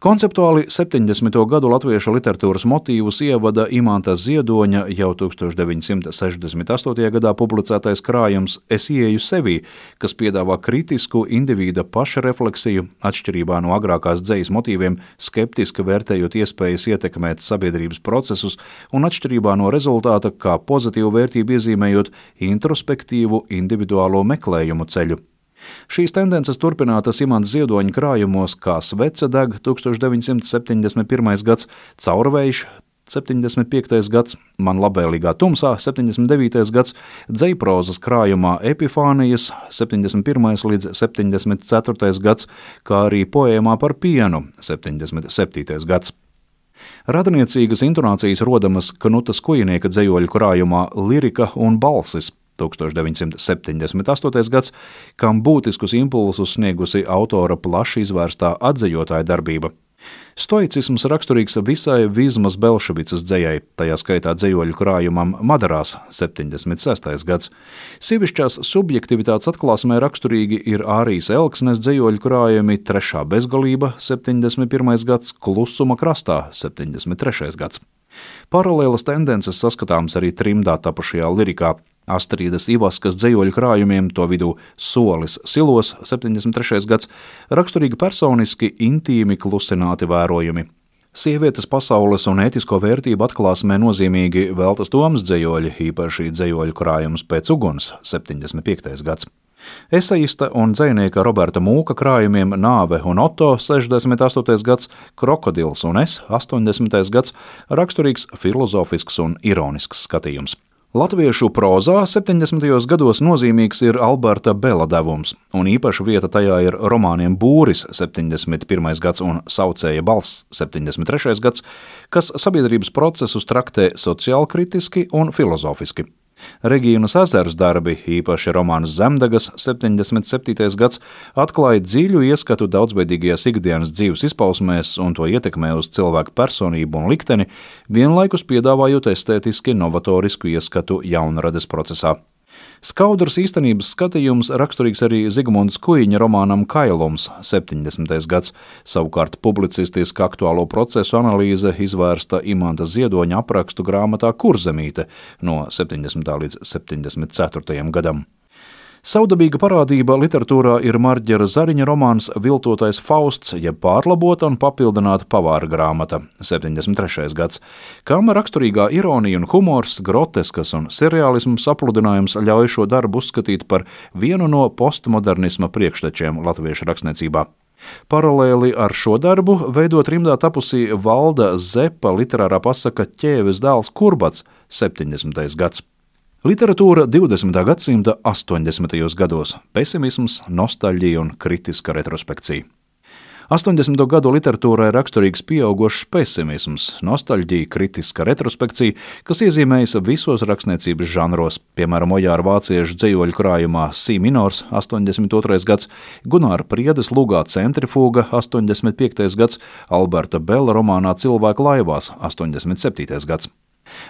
Konceptuāli 70. gadu latviešu literatūras motīvus ievada Imants Ziedoņa jau 1968. gadā publicētais krājums Es ieju sevī, kas piedāvā kritisku individa pašrefleksiju, atšķirībā no agrākās dzejas motīviem, skeptiski vērtējot iespējas ietekmēt sabiedrības procesus un atšķirībā no rezultāta kā pozitīvu vērtību iezīmējot introspektīvu individuālo meklējumu ceļu. Šīs tendences turpinātas Imants Ziedoņa krājumos kā Svece deg 1971. gads, Caurvējš 75. gads, man labvēlīgā tumsā 79. gads, dzēprozas krājumā Epifānijas 71. līdz 74. gads, kā arī poēmā par pienu 77. gads. Radniecīgas intonācijas rodamas Knuta Skujinieka dzējoļu krājumā Lirika un balsis 1978. gads, kam būtiskus impulsus sniegusi autora plaši izvērstā atzījotāja darbība. Stoicisms raksturīgs visai Vizmas Belševicas dzējai, tajā skaitā dzējoļu krājumam Madarās 76. gads. Sievišķās subjektivitātes atklāsmē raksturīgi ir Ārijas Elksnes dzējoļu krājumi Trešā bezgalība 71. gads, Klusuma krastā 73. gads. Paralēlas tendences saskatāmas arī trimdā tapušajā lirikā. Astrīdas Ivaskas dzējoļu krājumiem, to vidū Solis Silos 73. gads, raksturīgi personiski, intīmi, klusināti vērojumi. Sievietes pasaules un ētisko vērtību atklāsmē nozīmīgi veltas domas dzējoļi, īpaši dzējoļu krājums pēc uguns 75. gads. Eseista un dzinieka Roberta Mūka krājumiem Nāve un Oto 68. gads, Krokodils un es 80. gads raksturīgs filozofisks un ironisks skatījums. Latviešu prozā 70. gados nozīmīgs ir Alberta Bela devums, un īpaša vieta tajā ir romāniem Būris 71. gads un Saucēja balss 73. gads, kas sabiedrības procesus traktē sociāli kritiski un filozofiski. Regīnas ezers darbi, īpaši romāns Zemdegas 77. gads, atklāja dziļu ieskatu daudzveidīgajās ikdienas dzīves izpausmēs un to ietekmē uz cilvēku personību un likteni, vienlaikus piedāvājot estētiski novatorisku ieskatu jaunrades procesā. Skaudrs īstenības skatījums raksturīgs arī Zigmunds Kuiņa romānam Kailums 70. gads, savukārt publicistiska aktuālo procesu analīze izvērsta Imanta Ziedoņa aprakstu grāmatā Kurzemīte no 70. līdz 74. gadam. Saudabīga parādība literatūrā ir Marģera Zariņa romāns Viltotais Fausts, jeb pārlabota un papildināta pavāra grāmata 73. gads, kam raksturīgā ironija un humors, groteskas un seriālisms sapludinājums ļauj šo darbu uzskatīt par vienu no postmodernisma priekštečiem latviešu rakstniecībā. Paralēli ar šo darbu veidot rimdā tapusī Valda Zepa literārā pasaka ķēves dēls Kurbats 70. gads. Literatūra 20. gadsimta 80. gados - pesimisms, nostalģija un kritiska retrospekcija. 80. gadu literatūrai raksturīgs pieaugušs pesimisms, nostalģija, kritiska retrospekcija, kas iezīmējas visos rakstniecības žanros, piemēram, Ojāra vāciešu dzīvoļu krājumā Sī minors 82. gads, Gunāra Priedes lugā Centrifūga 85. gads, Alberta Bela romānā Cilvēku laivās 87. gads.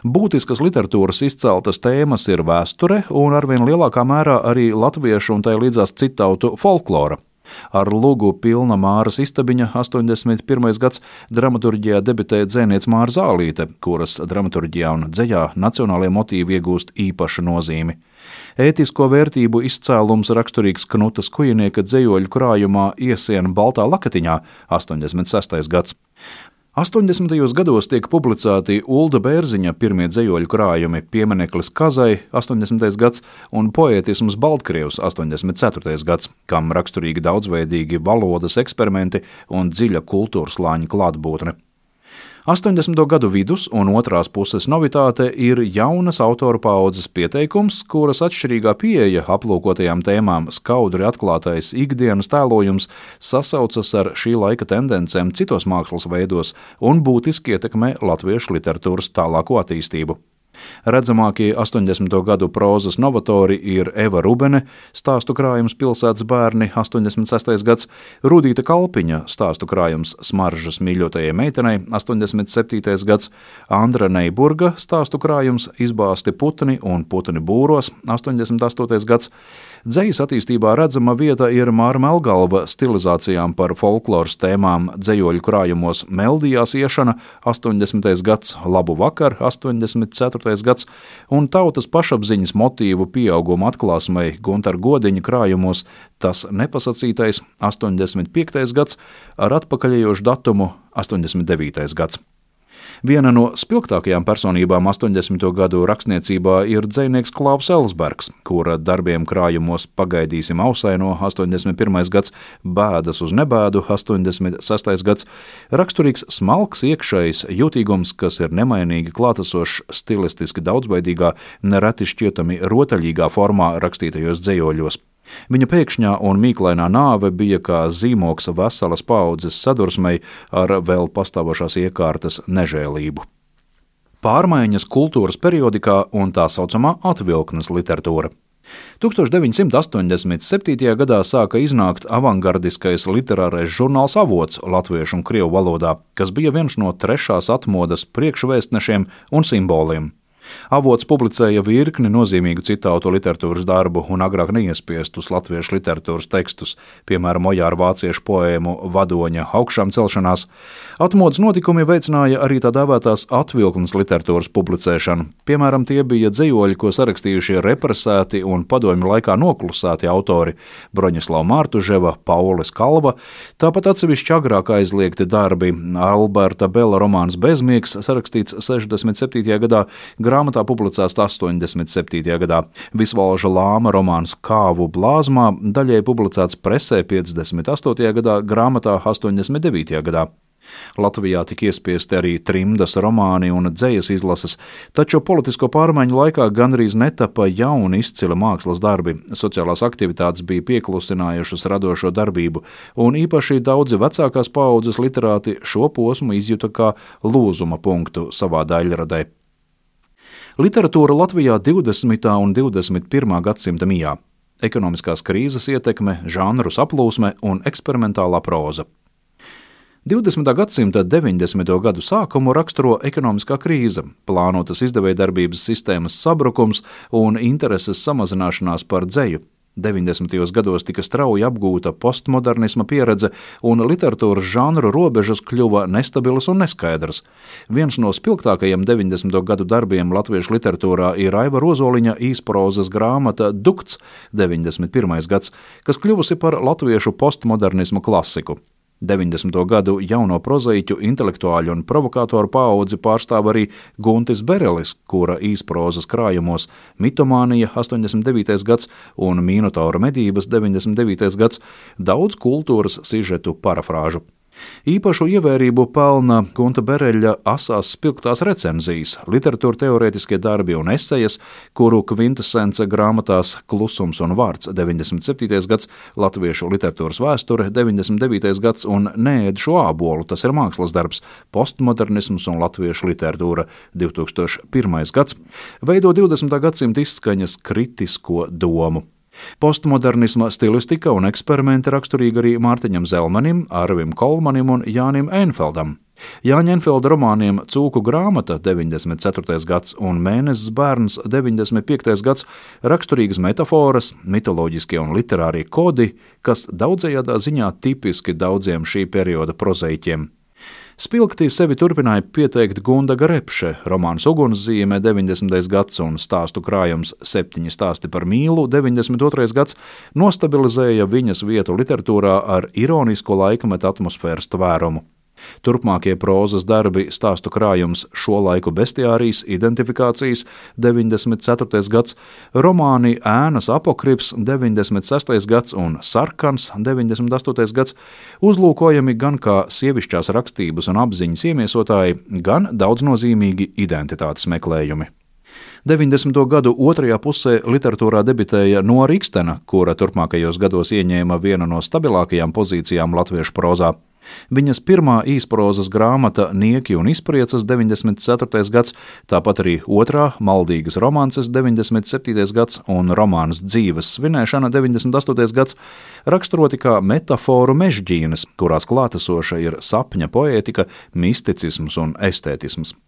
Būtiskas literatūras izceltas tēmas ir vēsture un arvien lielākā mērā arī latviešu un tai līdzās citautu folklora. Ar lūgu pilna Māras istabiņa 81. gads dramaturģijā debitēja dzēniece Māra Zālīte, kuras dramaturģijā un dzējā nacionālajie motīvi iegūst īpašu nozīmi. Ētisko vērtību izcēlums raksturīgs Knutas kujinieka dzējoļu krājumā Iesiena Baltā lakatiņā 86. gads. 80. gados tiek publicēti Ulda Bērziņa pirmie dzējoļu krājumi Piemineklis Kazai 80. gads un Poētisms Baltkrievs 84. gads, kam raksturīgi daudzveidīgi valodas eksperimenti un dziļa kultūras lāņa klātbūtne. 80. gadu vidus un otrās puses novitāte ir jaunas autoru paudzes pieteikums, kuras atšķirīgā pieeja aplūkotajām tēmām, skaudri atklātais ikdienas tēlojums sasaucas ar šī laika tendencēm citos mākslas veidos un būtiski ietekmē latviešu literatūras tālāko attīstību. Redzamākie 80. gadu prozas novatori ir Eva Rubene, stāstu krājums Pilsētas bērni 86. gads, Rudīta Kalpiņa, stāstu krājums Smaržas mīļotajai meitenei 87. gads, Andra Neiburga, stāstu krājums Izbāsti putni un putni būros 88. gads, Dzejas attīstībā redzama vieta ir Māra Melgalva stilizācijām par folkloras tēmām dzējoļu krājumos Meldijās iešana 80. gads, Labu vakar 84. gads un tautas pašapziņas motīvu pieauguma atklāsmei Gunter Godiņa krājumos tas nepasacītais 85. gads ar atpakaļējošu datumu 89. gads. Viena no spilgtākajām personībām 80. gadu rakstniecībā ir dzinieks Klaus Elsbergs, kura darbiem krājumos pagaidīsim ausaino 81. gads, bēdas uz nebēdu 86. gads, raksturīgs smalks iekšējs jutīgums, kas ir nemainīgi klātesošs stilistiski daudzveidīgā, nereti šķietami rotaļīgā formā rakstītajos dzējoļos. Viņa pēkšņā un mīklainā nāve bija kā zīmoks veselas paudzes sadursmei ar vēl pastāvošās iekārtas nežēlību. Pārmaiņas kultūras periodikā un tā saucamā atvilknes literatūra. 1987. gadā sāka iznākt avangardiskais literārais žurnāls Avots latviešu un krievu valodā, kas bija viens no trešās atmodas priekšvēstnešiem un simboliem. Avots publicēja virkni nozīmīgu citātu literatūras darbu un agrāk neiespiestus latviešu literatūras tekstus, piemēram, Ojāra vāciešu poēmu Vadoņa augšām celšanās. Atmodas notikumi veicināja arī tā dēvētās atvilknes literatūras publicēšanu. Piemēram, tie bija dzējoļi, ko sarakstījušie represēti un padomju laikā noklusēti autori Broņislava Mārtuževa, Paulis Kalva, tāpat atsevišķi agrāk aizliegti darbi Alberta Bela romāns Bezmiegs, sarakstīts 67. gadā, grāmatā publicēts 87. gadā. Visvalža Lāma romāns Kāvu blāzmā daļai publicēts presē 58. gadā, grāmatā 89. gadā. Latvijā tika iespiesti arī trimdas romāni un dzējas izlases, taču politisko pārmaiņu laikā gandrīz netapa jauni izcili mākslas darbi, sociālās aktivitātes bija pieklusinājušas radošo darbību, un īpaši daudzi vecākās paaudzes literāti šo posmu izjuta kā lūzuma punktu savā daļradē. Literatūra Latvijā 20. un 21. gadsimta mijā - ekonomiskās krīzes ietekme, žanru saplūsme un eksperimentālā próza. 20. gadsimta 90. gadu sākumu raksturo ekonomiskā krīze, plānotas izdevējdarbības sistēmas sabrukums un intereses samazināšanās par dzeju, 90. gados tika strauji apgūta postmodernisma pieredze, un literatūras žanru robežas kļuva nestabilas un neskaidras. Viens no spilgtākajiem 90. gadu darbiem latviešu literatūrā ir Aiva Rozoliņa īsprozas grāmata Dukts 91. gads, kas kļuvusi par latviešu postmodernismu klasiku. 90. gadu jauno prozaiķu, intelektuāļu un provokātoru paudzi pārstāv arī Guntis Berelis, kura īsprozas krājumos Mitomānija 89. gads un Minotaura medības 99. gads daudz kultūras sižetu parafrāžu. Īpašu ievērību pelna Gunta Bereļa asās spilgtās recenzijas, literatūra teorētiskie darbi un esejas, kuru kvintesence grāmatās Klusums un vārds 97. gads, Latviešu literatūras vēsture 99. gads un Nēdšu ābolu, tas ir mākslas darbs, postmodernisms un latviešu literatūra 2001. gads, veido 20. gadsimta izskaņas kritisko domu. Postmodernisma stilistika un eksperimenti raksturīgi arī Mārtiņam Zelmanim, Arvim Kolmanim un Jānim Enfeldam. Jāņa Enfelda romāniem Cūku grāmata 94. gads un Mēnesis bērns 95. gads raksturīgas metafāras, mitoloģiskie un literārie kodi, kas daudzējādā ziņā tipiski daudziem šī perioda prozaiķiem. Spilgti sevi turpināja pieteikt Gundaga Repše, romāns Ugunszīme 90. gads un stāstu krājums Septiņi stāsti par mīlu 92. gads nostabilizēja viņas vietu literatūrā ar ironisko laikmetu atmosfēras tvērumu. Turpmākie prozas darbi, stāstu krājums, šo laiku bestiārijas, identifikācijas, 94. gads, romāni Ēnas apokrifs, 96. gads un Sarkans, 98. gads, uzlūkojami gan kā sievišķās rakstības un apziņas iemiesotāji, gan daudznozīmīgi identitātes meklējumi. 90. gadu otrajā pusē literatūrā debitēja Nora Ikstena, kura turpmākajos gados ieņēma vienu no stabilākajām pozīcijām latviešu prozā. Viņas pirmā īsprozas grāmata Nieki un izpriecas 94. gads, tāpat arī otrā maldīgas romances 97. gads un romāns dzīves svinēšana 98. gads raksturoti kā metaforu mežģīnes, kurās klātesoša ir sapņa poētika, misticisms un estētisms.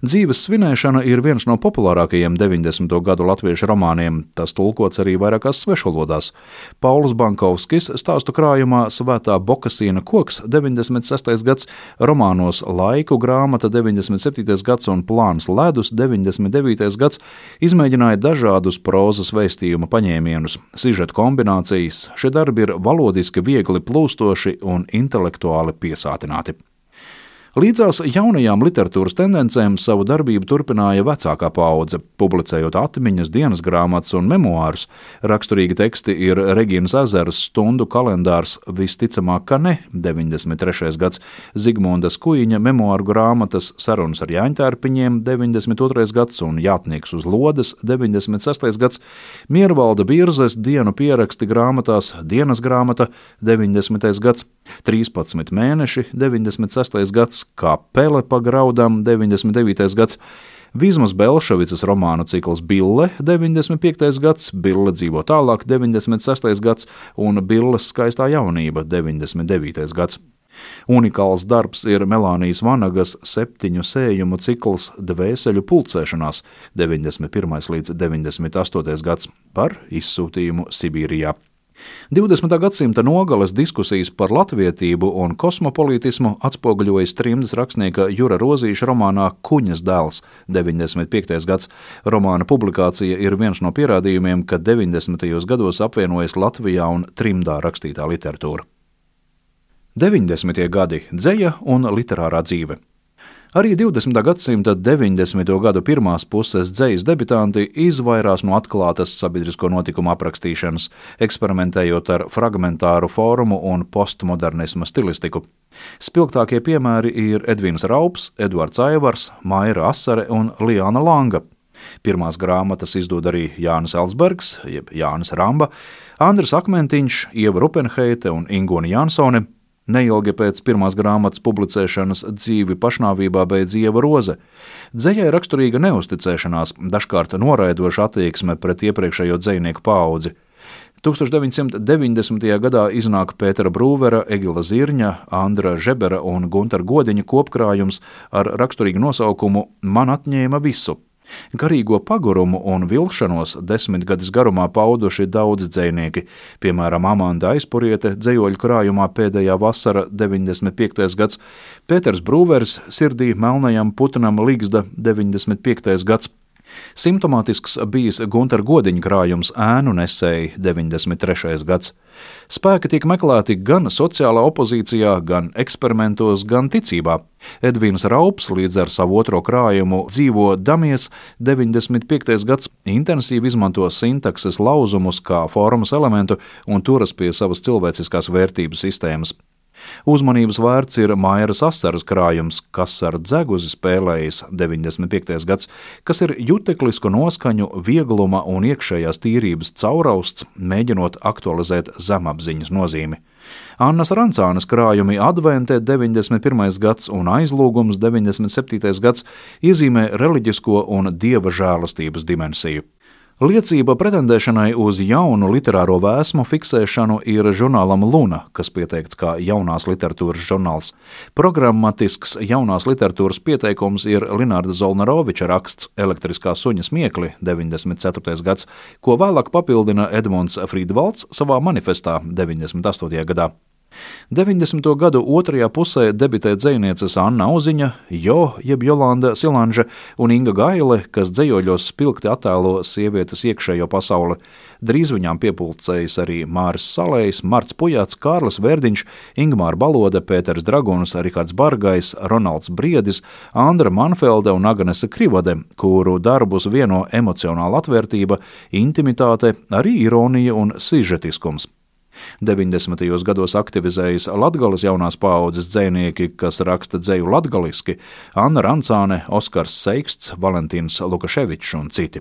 Dzīves svinēšana ir viens no populārākajiem 90. gadu latviešu romāniem, tas tulkots arī vairākās svešvalodās. Pauls Bankovskis stāstu krājumā Svētā Bokasīna koks 96. gads, romānos Laiku grāmata 97. gads un Plāns ledus 99. gads izmēģināja dažādus prozas vēstījuma paņēmienus, sižeta kombinācijas. Šie darbi ir valodiski viegli plūstoši un intelektuāli piesātināti. Līdzās jaunajām literatūras tendencēm savu darbību turpināja vecākā paudze, publicējot atmiņas, dienas grāmatas un memoārus. Raksturīgi teksti ir Regīnas ezeras stundu kalendārs, visticamāk, ka ne 93. gads, Zigmundas Kuiņa memoāru grāmatas sarunas ar Jāņtērpiņiem 92. gads un Jātnieks uz lodes 96. gads, Miervalda Birzes dienu pieraksti grāmatās dienas grāmata 90. gads, 13 mēneši 96. gads, gads, kā Pele pa graudam 99. gads, Vizmas Belševicas romānu cikls Bille 95. gads, Bille dzīvo tālāk 96. gads un Billes skaistā jaunība 99. gads. Unikāls darbs ir Melānijas Vanagas septiņu sējumu cikls Dvēseļu pulcēšanās 91. līdz 98. gads par izsūtījumu Sibīrijā. 20. gadsimta nogales diskusijas par latvietību un kosmopolītismu atspoguļojas trimdas rakstnieka Jura Rozīša romānā Kuņas dēls 95. gads. Romāna publikācija ir viens no pierādījumiem, ka 90. gados apvienojas Latvijā un trimdā rakstītā literatūra. 90. gadi - dzēja un literārā dzīve. Arī 20. gadsimta 90. gadu pirmās puses dzejas debitanti izvairās no atklātas sabiedrisko notikumu aprakstīšanas, eksperimentējot ar fragmentāru formu un postmodernisma stilistiku. Spilgtākie piemēri ir Edvins Raups, Edvards Aivars, Maira Asare un Liana Langa. Pirmās grāmatas izdod arī Jānis Elsbergs, jeb Jānis Ramba, Andris Akmentiņš, Ieva Rupenheite un Ingūna Jansone. Neilgi pēc pirmās grāmatas publicēšanas dzīvi pašnāvībā beidz Ieva Roze. Dzējai raksturīga neusticēšanās, dažkārt noraidoša attieksme pret iepriekšējo dzinieku paudzi. 1990. gadā iznāk Pētera Brūvera, Egila Zirņa, Andra Žebera un Gunter Godiņa kopkrājums ar raksturīgu nosaukumu Man atņēma visu. Garīgo pagurumu un vilšanos desmitgades garumā pauduši daudzi dzinieki, piemēram, Amanda Aizpuriete dzējoļu krājumā pēdējā vasara 95. gads, Pēters Brūvers sirdī melnajam putnam Ligzda 95. gads. Simptomātisks bijis Gunter Godiņa krājums ēnu nesēji 93. gads. Spēki tiek meklēti gan sociālā opozīcijā, gan eksperimentos, gan ticībā. Edvīns Raups līdz ar savu otro krājumu dzīvo Damies 95. gads intensīvi izmanto sintakses lauzumus kā formas elementu un turas pie savas cilvēciskās vērtību sistēmas. Uzmanības vērts ir Mairas asaras krājums, kas ar dzeguzi spēlējis 95. gads, kas ir juteklisku noskaņu, viegluma un iekšējās tīrības caurausts, mēģinot aktualizēt zemapziņas nozīmi. Annas Rancānas krājumi Adventē 91. gads un aizlūgums 97. gads iezīmē reliģisko un dieva žēlastības dimensiju. Liecība pretendēšanai uz jaunu literāro vēsmu fiksēšanu ir žurnālam Luna, kas pieteikts kā jaunās literatūras žurnāls. Programmatisks jaunās literatūras pieteikums ir Linārda Zolnaroviča raksts Elektriskā suņa smiekli 94. gads, ko vēlāk papildina Edmunds Friedvalds savā manifestā 98. gadā. 90. gadu otrajā pusē debitē dzinieces Anna Uziņa, Jo, jeb Jolanda Silanže un Inga Gaile, kas dzējoļos spilgti attēlo sievietes iekšējo pasauli. Drīz viņām piepulcējas arī Māris Salējs, Marts Pujāts, Kārlis Verdiņš, Ingmāra Baloda, Pēters Draguns, Rihards Bargais, Ronalds Briedis, Andra Manfelde un Agnese Krivade, kuru darbus vieno emocionāla atvērtība, intimitāte, arī ironija un sižetiskums. 90. gados aktivizējas Latvijas jaunās paaudzes dzinieki, kas raksta dzēju latgaliski - Anna Rancāne, Oskars Seiksts, Valentīns Lukaševičs un citi.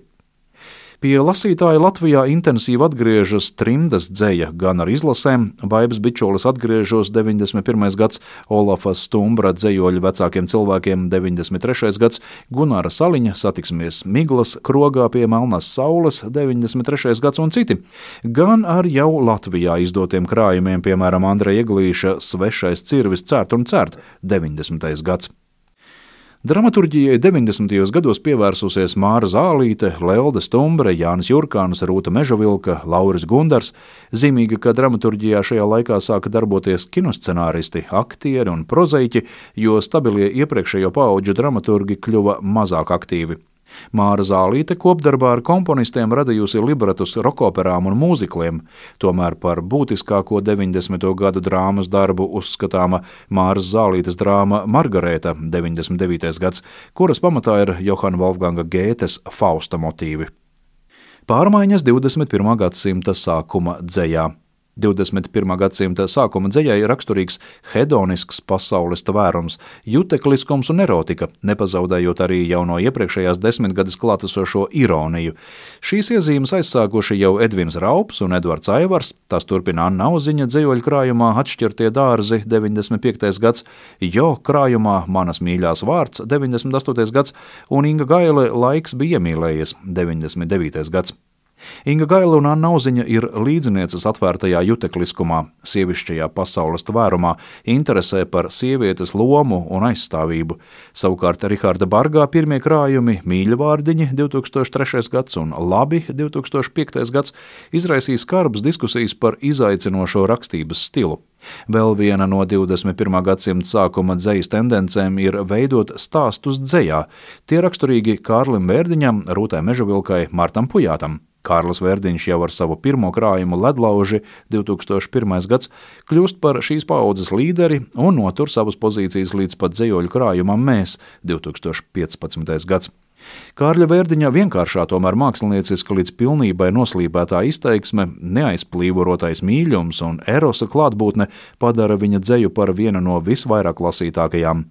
Pie lasītāja Latvijā intensīvi atgriežas trimdas dzēja, gan ar izlasēm, Vaibas Bičolis atgriežos 91. gads, Olafa Stumbra dzējoļu vecākiem cilvēkiem 93. gads, Gunāra Saliņa satiksimies Miglas krogā pie Melnas saules 93. gads un citi, gan ar jau Latvijā izdotiem krājumiem, piemēram, Andreja Eglīša Svešais cirvis cērt un cērt 90. gads. Dramaturģijai 90. gados pievērsusies Māra Zālīte, Lelde Stumbre, Jānis Jurkāns, Rūta Mežavilka, Lauris Gundars. Zīmīgi, ka dramaturģijā šajā laikā sāka darboties kinoscenāristi, aktieri un prozaiķi, jo stabilie iepriekšējo pauģu dramaturgi kļuva mazāk aktīvi. Māra Zālīte kopdarbā ar komponistiem radījusi libretus rokoperām un mūzikliem, tomēr par būtiskāko 90. gadu drāmas darbu uzskatāma Māras Zālītes drāma Margarēta 99. gads, kuras pamatā ir Johana Wolfganga Gētes Fausta motīvi. Pārmaiņas 21. gadsimta sākuma dzējā. 21. gadsimta sākuma dzējai raksturīgs hedonisks pasaules tvērums, jutekliskums un erotika, nepazaudējot arī jau no iepriekšējās desmitgades klātesošo ironiju. Šīs iezīmes aizsākuši jau Edvins Raups un Edvards Aivars, tās turpina Anna Uziņa dzējoļu krājumā Atšķirtie dārzi 95. gads, Jo krājumā Manas mīļās vārds 98. gads un Inga Gaile laiks bija iemīlējies 99. gads. Inga Gaila un Anna Uziņa ir līdzinieces atvērtajā jutekliskumā, sievišķajā pasaules tvērumā, interesē par sievietes lomu un aizstāvību. Savukārt Riharda Bargā pirmie krājumi Mīļvārdiņi 2003. gads un Labi 2005. gads izraisīs skarbas diskusijas par izaicinošo rakstības stilu. Vēl viena no 21. gadsimta sākuma dzejas tendencēm ir veidot stāstus dzējā. Tie raksturīgi Kārlim Vērdiņam, Rūtai Mežavilkai, Martam Pujātam. Kārlis Verdiņš jau ar savu pirmo krājumu Ledlauži 2001. gads kļūst par šīs paudzes līderi un notur savas pozīcijas līdz pat dzējoļu krājumam Mēs 2015. gads. Kārļa Vērdiņa vienkāršā, tomēr mākslinieciska līdz pilnībai noslīpētā izteiksme, neaizplīvotais mīlums un erosa klātbūtne padara viņa dzeju par vienu no visvairāk lasītākajām.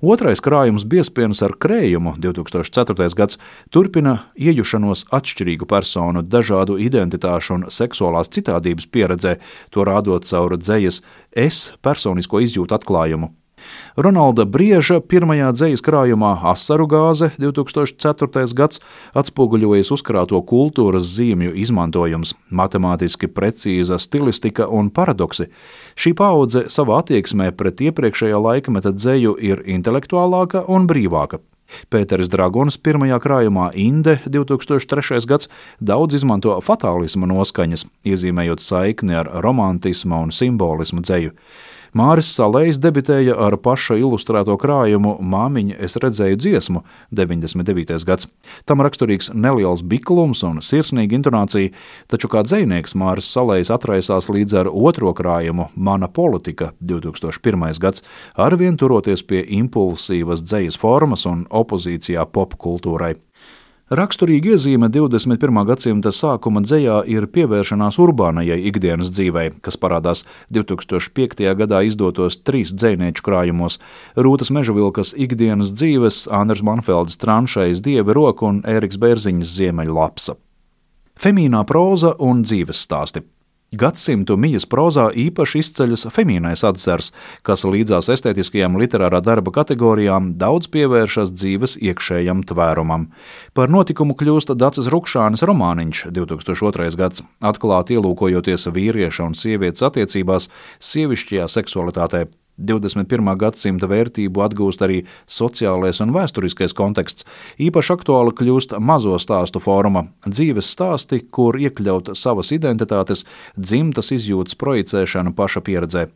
Otrais krājums Biespienas ar krējumu 2004. gads turpina iejušanos atšķirīgu personu, dažādu identitāšu un seksuālās citādības pieredzē, to rādot caur dzējas es personisko izjūtu atklājumu. Ronalda Brieža pirmajā dzīslas krājumā Asaru gāze 2004. gads atspoguļojas uzkrāto kultūras zīmju izmantojums, matemātiski precīza stilistika un paradoksi. Šī paudze savā attieksmē pret iepriekšējā laikmeta dzēju ir intelektuālāka un brīvāka. Pēters Dragons pirmajā krājumā Inde 2003. gads daudz izmanto fatālisma noskaņas, iezīmējot saikni ar romantismu un simbolismu dzēju. Māris Salējs debitēja ar paša ilustrēto krājumu Māmiņa es redzēju dziesmu 99. gads. Tam raksturīgs neliels biklums un sirsnīga intonācija, taču kā dzējnieks Māris Salējs atraisās līdz ar otro krājumu Mana politika 2001. gads, arvien turoties pie impulsīvas dzējas formas un opozīcijā popkultūrai. Raksturīga iezīme 21. gadsimta sākuma dzējā ir pievēršanās urbānajai ikdienas dzīvei, kas parādās 2005. gadā izdotos trīs dzējnieču krājumos - Rūtas Mežavilkas ikdienas dzīves, Andris Manfelds Tranšais Dieva roka un Ēriks Bērziņas Ziemeļlapsa. Femīnā proza un dzīves stāsti. Gadsimtu mijas prozā īpaši izceļas femīnais atzars, kas līdzās estētiskajām literārā darba kategorijām daudz pievēršas dzīves iekšējam tvērumam. Par notikumu kļūst Dācis Rukšānis romāniņš 2002. gads, atklāti ielūkojoties vīrieša un sievietes attiecībās, sievišķajā seksualitātē. 21. gadsimta vērtību atgūst arī sociālais un vēsturiskais konteksts. Īpaši aktuāli kļūst mazo stāstu forma - dzīves stāsti, kur iekļaut savas identitātes, dzimtas izjūtas projicēšanu paša pieredzē.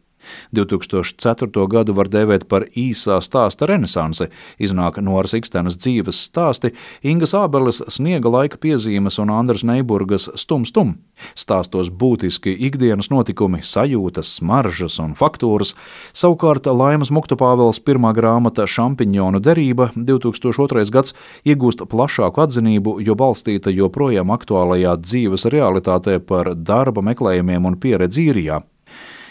2004. gadu var dēvēt par īsā stāsta renesansi, iznāk Noras Ikstenas dzīves stāsti, Ingas Ābeles sniega laika piezīmes un Andras Neiburgas stum stum. Stāstos būtiski ikdienas notikumi, sajūtas, smaržas un faktūras, savukārt Laimas Muktupāvels pirmā grāmata Šampiņonu derība 2002. gads iegūst plašāku atzinību, jo balstīta joprojām aktuālajā dzīves realitātē par darba meklējumiem un pieredzi īrijā.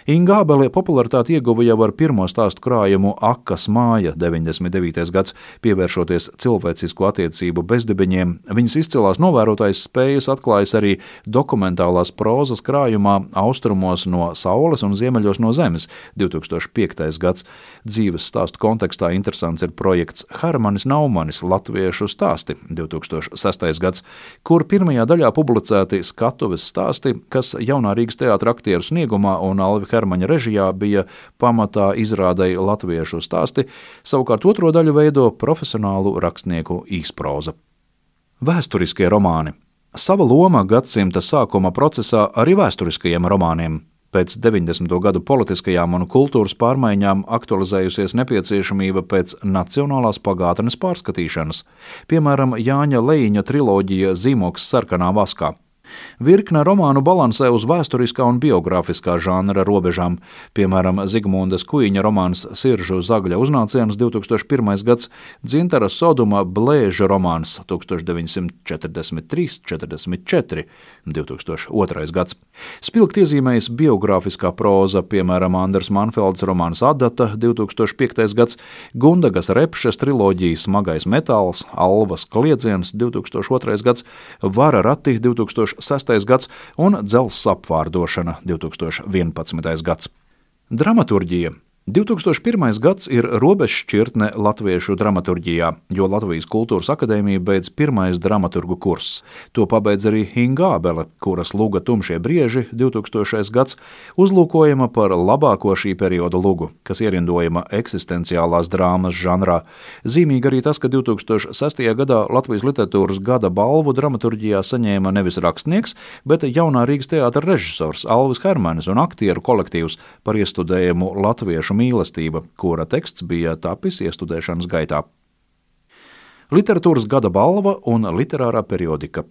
Inga Abele popularitāti ieguva jau ar pirmo stāstu krājumu Akas māja 99. gads, pievēršoties cilvēcisku attiecību bezdibeņiem. Viņas izcilās novērotājs spējas atklājas arī dokumentālās prozas krājumā Austrumos no Saules un Ziemeļos no Zemes 2005. gads. Dzīves stāstu kontekstā interesants ir projekts Hermanis Naumanis Latviešu stāsti 2006. gads, kur pirmajā daļā publicēti skatuves stāsti, kas jaunā Rīgas teātra aktieru sniegumā un Alvi Hermaņa režijā bija pamatā izrādēji latviešu stāsti, savukārt otro daļu veido profesionālu rakstnieku īsproza. Vēsturiskie romāni. Sava loma gadsimta sākuma procesā arī vēsturiskajiem romāniem. Pēc 90. gadu politiskajām un kultūras pārmaiņām aktualizējusies nepieciešamība pēc nacionālās pagātnes pārskatīšanas, piemēram, Jāņa Leņķa triloģija Zīmoks sarkanā vaskā. Virkne romānu balansē uz vēsturiskā un biogrāfiskā žanra robežām, piemēram, Zigmundas Kuiņa romāns Siržu zagļa uznāciens 2001. gads, Dzintara Soduma Blēža romāns 1943-44 2002. gads. Spilgt iezīmējas biogrāfiskā proza, piemēram, Anders Manfelds romāns Adata 2005. gads, Gundagas Repšas triloģija Smagais metāls, Alvas kliedziens 2002. gads, Vara rati 2000. 2006. gads un dzelzs apvārdošana 2011. gads. Dramaturģija 2001. gads ir robežšķirtne latviešu dramaturgijā, jo Latvijas Kultūras akadēmija beidz pirmais dramaturgu kurs. To pabeidz arī Hingābele, kuras luga Tumšie brieži 2000. gads uzlūkojama par labāko šī perioda lugu, kas ierindojama eksistenciālās drāmas žanrā. Zīmīgi arī tas, ka 2006. gadā Latvijas literatūras gada balvu dramaturgijā saņēma nevis rakstnieks, bet jaunā Rīgas teātra režisors Alvis Hermanis un aktieru kolektīvs par iestudējumu latviešu mīlestība, kura teksts bija tapis iestudēšanas gaitā. Literatūras gada balva un literārā periodika.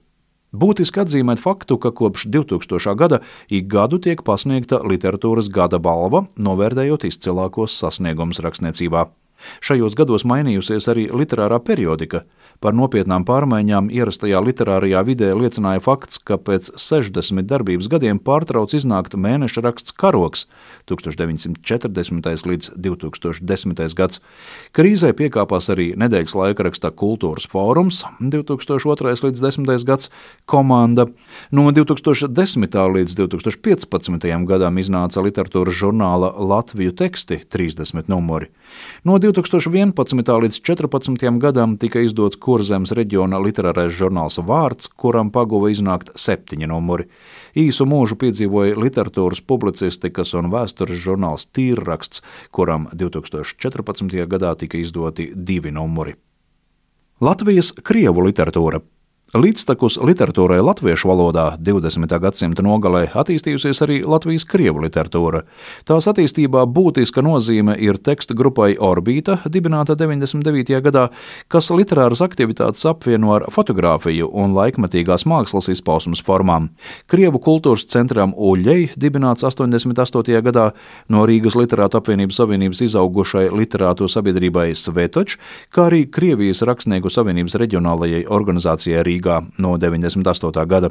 Būtiski atzīmēt faktu, ka kopš 2000. gada ik gadu tiek pasniegta literatūras gada balva, novērtējot izcilākos sasniegumus rakstniecībā. Šajos gados mainījusies arī literārā periodika. Par nopietnām pārmaiņām ierastajā literārajā vidē liecināja fakts, ka pēc 60 darbības gadiem pārtrauc iznākt mēneša raksts Karoks 1940. līdz 2010. gads. Krīzē piekāpās arī nedēļas laikraksta Kultūras fórums 2002. līdz 10. gads komanda. No 2010. līdz 2015. gadam iznāca literatūras žurnāla Latviju teksti 30 numuri. No 2011. līdz 2014. gadam tika izdots Kurzemes reģiona literārais žurnāls Vārds, kuram paguva iznākt septiņi numuri. Īsu mūžu piedzīvoja literatūras, publicistikas un vēstures žurnāls Tīrraksts, kuram 2014. gadā tika izdoti divi numuri. Latvijas krievu literatūra Līdztekus literatūrai latviešu valodā 20. gadsimta nogalē attīstījusies arī Latvijas krievu literatūra. Tās attīstībā būtiska nozīme ir teksta grupai Orbīta, dibināta 99. gadā, kas literāras aktivitātes apvieno ar fotografiju un laikmetīgās mākslas izpausmes formām. Krievu kultūras centram Uļļei, dibināts 88. gadā, no Rīgas literātu apvienības savienības izaugušai literātu sabiedrībai Svetoč, kā arī Krievijas rakstnieku savienības reģionālajai organizācijai Rīgā. Rīgā no 98. gada.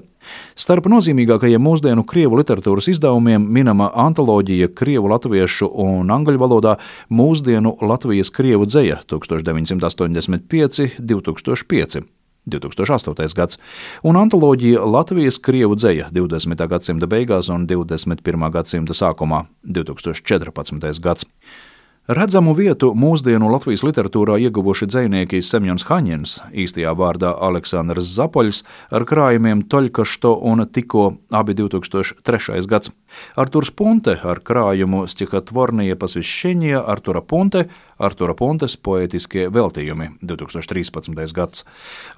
Starp nozīmīgākajiem mūsdienu krievu literatūras izdevumiem minama antoloģija krievu, latviešu un angļu valodā mūsdienu Latvijas krievu dzeja 1985. 2005. 2008. gads, un antoloģija Latvijas krievu dzeja 20. gadsimta beigās un 21. gadsimta sākumā 2014. gads. Redzamu vietu mūsdienu Latvijas literatūrā ieguvuši dzinieki Semjons Haņins, īstajā vārdā Aleksandrs Zapoļs, ar krājumiem Toļkašto un Tiko abi 2003. gads, Arturs Punte ar krājumu Stihatvornija pasvišķiņie, Artura Punte, Artura Puntes poetiskie veltījumi 2013. gads,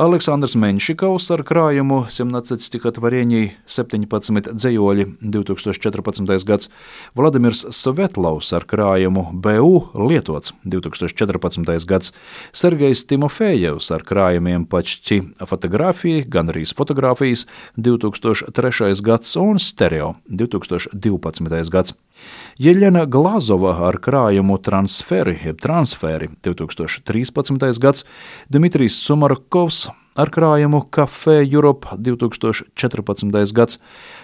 Aleksandrs Menšikovs ar krājumu 17 Stihatvarieņī 17 dzējoļi 2014. gads, Vladimirs Svetlaus ar krājumu BU lietots 2014. gads. Sergejs Timofejevs ar krājumiem pačķi fotografija, gan arī fotografijas 2003. gads un stereo 2012. gads. Jeļena Glazova ar krājumu transferi, jeb transferi 2013. gads, Dmitrijs Sumarkovs ar krājumu Café Europe 2014. gads.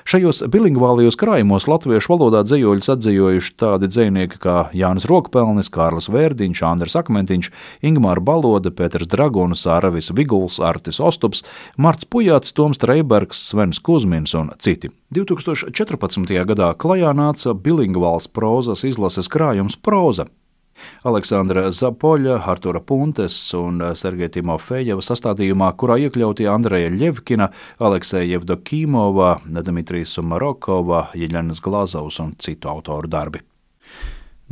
Šajos bilingvālajos krājumos latviešu valodā dzējoļus atzīvojuši tādi dzinieki kā Jānis Rokpelnis, Kārlis Vērdiņš, Andris Akmentiņš, Ingmāra Baloda, Pēters Dragunis, Aravis Viguls, Artis Ostups, Marts Pujāts, Toms Treibergs, Svens Kuzmins un citi. 2014. gadā klajā nāca bilingvāls prozas izlases krājums Proza. Aleksandra Zapoļa, Artura Puntes un Sergeja Timofejeva sastādījumā, kurā iekļauti Andreja Ļevkina, Alekseja Jevdokīmova, Dimitrijas Sumarokova, Jeļenas Glazovs un citu autoru darbi.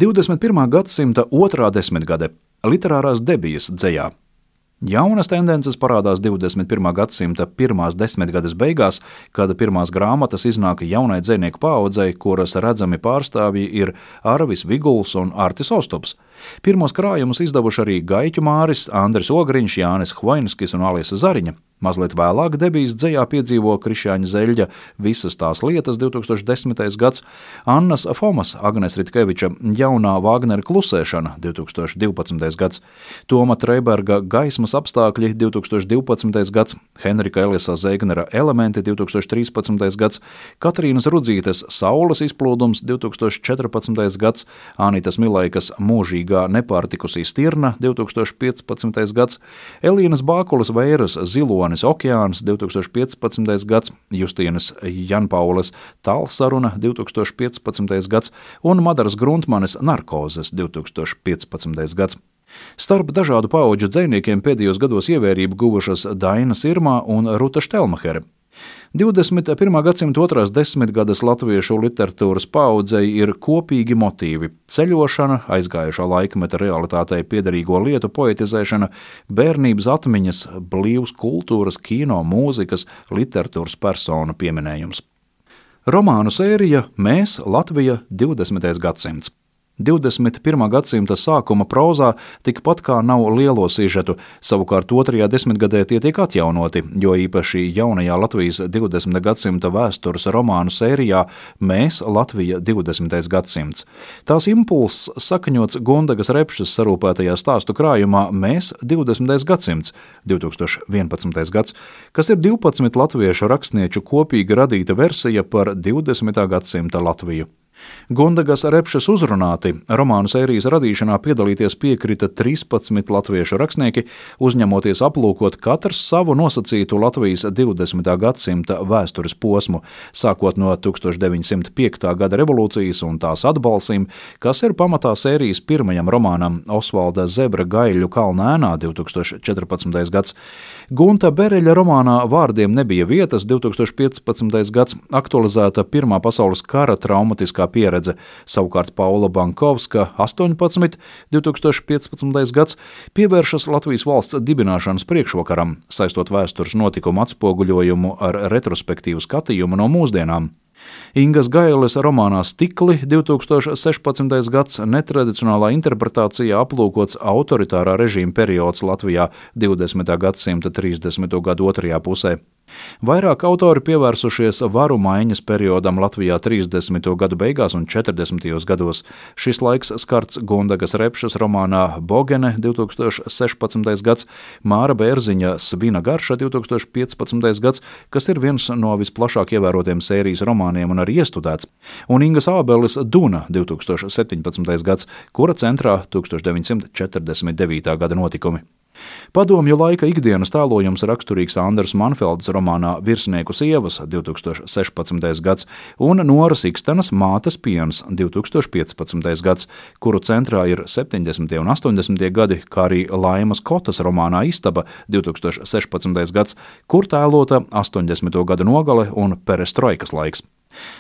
21. gadsimta otrā desmitgade - literārās debijas dzējā. Jaunas tendences parādās 21. gadsimta pirmās desmitgades beigās, kad pirmās grāmatas iznāk jaunai dzinieku paudzei, kuras redzami pārstāvji ir Arvis Viguls un Artis Ostops. Pirmos krājumus izdevuši arī Gaiķu Māris, Andris Ogriņš, Jānis Hvainskis un Aliesa Zariņa. Mazliet vēlāk debijas dzējā piedzīvo Krišāņa Zeļģa visas tās lietas 2010. gads, Annas Fomas, Agnes Ritkeviča jaunā Vāgnera klusēšana 2012. gads, Toma Treiberga gaismas apstākļi 2012. gads, Henrika Elisa Zeignera elementi 2013. gads, Katrīnas Rudzītes saules izplūdums 2014. gads, Anitas Milaikas mūžīgā nepārtikusī stirna 2015. gads, Elīnas Bākulas Vēras zilona Jānis Okeāns 2015. gads, Justīnas Janpaules tālsaruna 2015. gads un Madaras Gruntmanes narkozes 2015. gads. Starp dažādu pauģu dziniekiem pēdējos gados ievērību guvušas Dainas Irmā un Ruta Štelmahere. 21. gadsimta otrās desmitgades latviešu literatūras paudzei ir kopīgi motīvi - ceļošana, aizgājušā laikmeta realitātei piederīgo lietu poetizēšana, bērnības atmiņas, blīvs kultūras, kino, mūzikas, literatūras personu pieminējums. Romānu sērija Mēs Latvija 20. gadsimts. 21. gadsimta sākuma prozā tikpat kā nav lielo sižetu, savukārt otrajā desmitgadē tie tiek atjaunoti, jo īpaši jaunajā Latvijas 20. gadsimta vēstures romānu sērijā Mēs Latvija 20. gadsimts. Tās impulss sakaņots Gundagas repšas sarūpētajā stāstu krājumā Mēs 20. gadsimts 2011. gads, kas ir 12 latviešu rakstnieču kopīgi radīta versija par 20. gadsimta Latviju. Gundagas repšas uzrunāti romānu sērijas radīšanā piedalīties piekrita 13 latviešu rakstnieki, uzņemoties aplūkot katrs savu nosacītu Latvijas 20. gadsimta vēstures posmu, sākot no 1905. gada revolūcijas un tās atbalsīm, kas ir pamatā sērijas pirmajam romānam Osvalda Zebra Gaiļu kalnā ēnā 2014. gads. Gunta Bereļa romānā Vārdiem nebija vietas 2015. gads aktualizēta Pirmā pasaules kara traumatiskā pieredze, savukārt Paula Bankovska 18, 2015. gads pievēršas Latvijas valsts dibināšanas priekšvakaram, saistot vēstures notikumu atspoguļojumu ar retrospektīvu skatījumu no mūsdienām. Ingas Gailes romānā Stikli 2016. gads netradicionālā interpretācijā aplūkots autoritārā režīma periods Latvijā 20. gadsimta 30. gadu otrajā pusē. Vairāk autori pievērsušies varu maiņas periodam Latvijā 30. gadu beigās un 40. gados. Šis laiks skarts Gundagas Repšas romānā Bogene 2016. gads, Māra Bērziņa Svina garša 2015. gads, kas ir viens no visplašāk ievērotiem sērijas romāniem un arī iestudēts, un Ingas Ābeles Duna 2017. gads, kura centrā 1949. gada notikumi. Padomju laika ikdienas tēlojums raksturīgs Andras Manfeldes romānā Virsnieku sievas 2016. gads un Noras Ikstenas mātes piens 2015. gads, kuru centrā ir 70. un 80. gadi, kā arī Laimas Kotas romānā Istaba 2016. gads, kur tēlota 80. gadu nogale un perestroikas laiks.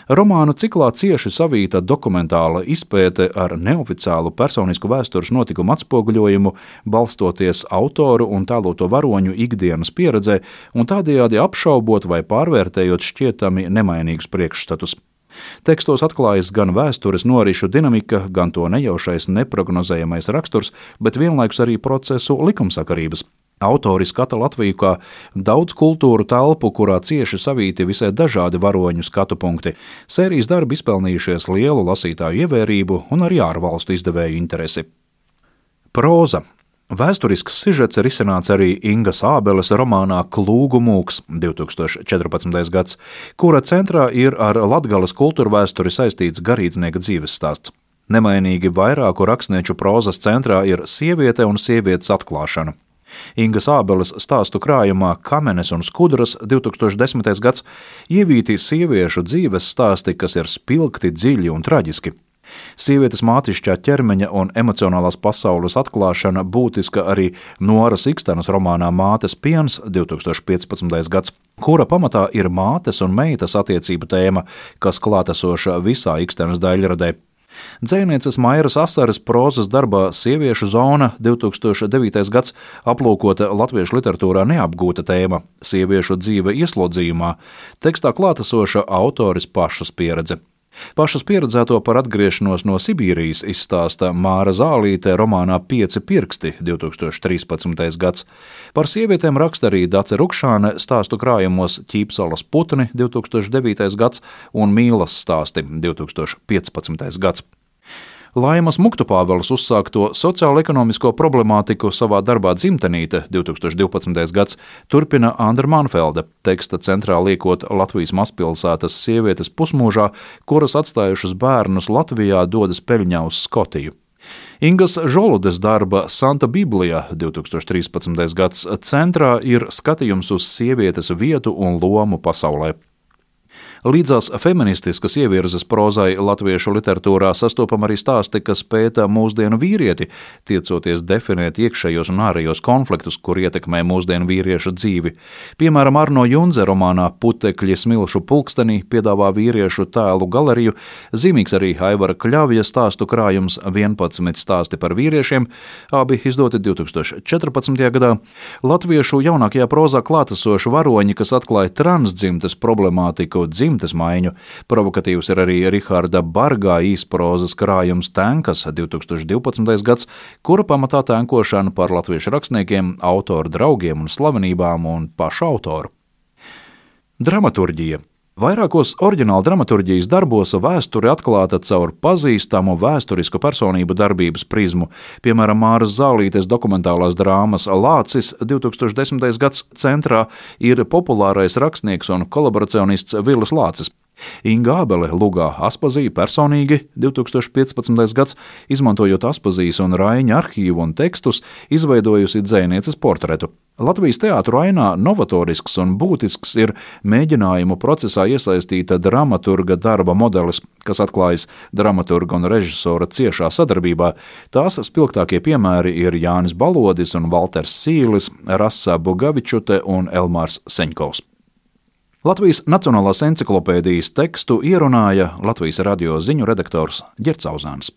Romānu ciklā cieši savīta dokumentāla izpēte ar neoficiālu personisku vēstures notikumu atspoguļojumu, balstoties autoru un tēloto varoņu ikdienas pieredzē un tādējādi apšaubot vai pārvērtējot šķietami nemainīgus priekšstatus. Tekstos atklājas gan vēstures norišu dinamika, gan to nejaušais, neprognozējamais raksturs, bet vienlaikus arī procesu likumsakarības. Autori skata Latviju kā daudz kultūru telpu, kurā cieši savīti visai dažādi varoņu skatu punkti. Sērijas darbi izpelnījušies lielu lasītāju ievērību un arī ārvalstu izdevēju interesi. Proza Vēsturisks sižets ir izsināts arī Ingas Ābeles romānā Klūgu mūks 2014. gads, kura centrā ir ar latgales kultūra vēsturi saistīts garīdznieka dzīves stāsts. Nemainīgi vairāku rakstnieču prozas centrā ir sieviete un sievietes atklāšana. Ingas Ābeles stāstu krājumā Kamenes un Skudras 2010. gads ievīti sieviešu dzīves stāsti, kas ir spilgti, dziļi un traģiski. Sievietes mātišķā ķermeņa un emocionālās pasaules atklāšana būtiska arī Noras Ikstenas romānā Mātes piens 2015. gads, kura pamatā ir mātes un meitas attiecību tēma, kas klātesoša visā Ikstenas daļradē. Dzēnieces Mairas Asaras prozas darbā Sieviešu zona 2009. gads aplūkota latviešu literatūrā neapgūta tēma - sieviešu dzīve ieslodzījumā, tekstā klātesoša autoris pašas pieredze. Pašas pieredzēto par atgriešanos no Sibīrijas izstāsta Māra Zālīte romānā Pieci pirksti 2013. gads. Par sievietēm raksta arī Dace Rukšāne stāstu krājumos Ķīpsalas putni 2009. gads un Mīlas stāsti 2015. gads. Laimas Muktupāveles uzsākto sociālo-ekonomisko problemātiku savā darbā Dzimtenīte 2012. gads turpina Andra Manfelde, teksta centrā liekot Latvijas mazpilsētas sievietes pusmūžā, kuras atstājušas bērnus Latvijā dodas peļņā uz Skotiju. Ingas Žoludes darba Santa Biblijā 2013. gads centrā ir skatījums uz sievietes vietu un lomu pasaulē. Līdzās feministiskas ievirzes prozai latviešu literatūrā sastopam arī stāsti, kas pēta mūsdienu vīrieti, tiecoties definēt iekšējos un ārējos konfliktus, kur ietekmē mūsdienu vīriešu dzīvi. Piemēram, Arno Junze romānā Putekļi smilšu pulkstenī piedāvā vīriešu tēlu galeriju, zīmīgs arī Aivara Kļavja stāstu krājums 11 stāsti par vīriešiem, abi izdoti 2014. gadā. Latviešu jaunākajā prozā klātesoši varoņi, kas atklāja transdzimtes problemātiku dzimtenes dzimtes maiņu. Provokatīvs ir arī Riharda Bargā īsprozas krājums Tenkas 2012. gads, kura pamatā tenkošana par latviešu rakstniekiem, autoru draugiem un slavenībām un pašu autoru. Dramaturģija Vairākos oriģināla dramaturgijas darbos vēsture atklāta caur pazīstamu vēsturisku personību darbības prizmu, piemēram, Māras Zālītes dokumentālās drāmas Lācis 2010. gads centrā ir populārais rakstnieks un kolaboracionists Vilis Lācis. Inga Abele Lugā Aspazīja personīgi 2015. gads, izmantojot Aspazijas un Raiņa arhīvu un tekstus, izveidojusi dzēnieces portretu. Latvijas teātru ainā novatorisks un būtisks ir mēģinājumu procesā iesaistīta dramaturga darba modelis, kas atklājas dramaturga un režisora ciešā sadarbībā. Tās spilgtākie piemēri ir Jānis Balodis un Valters Sīlis, Rasa Bugavičute un Elmārs Seņkovs. Latvijas Nacionālās encyklopēdijas tekstu ierunāja Latvijas radio ziņu redaktors Girts Auzāns.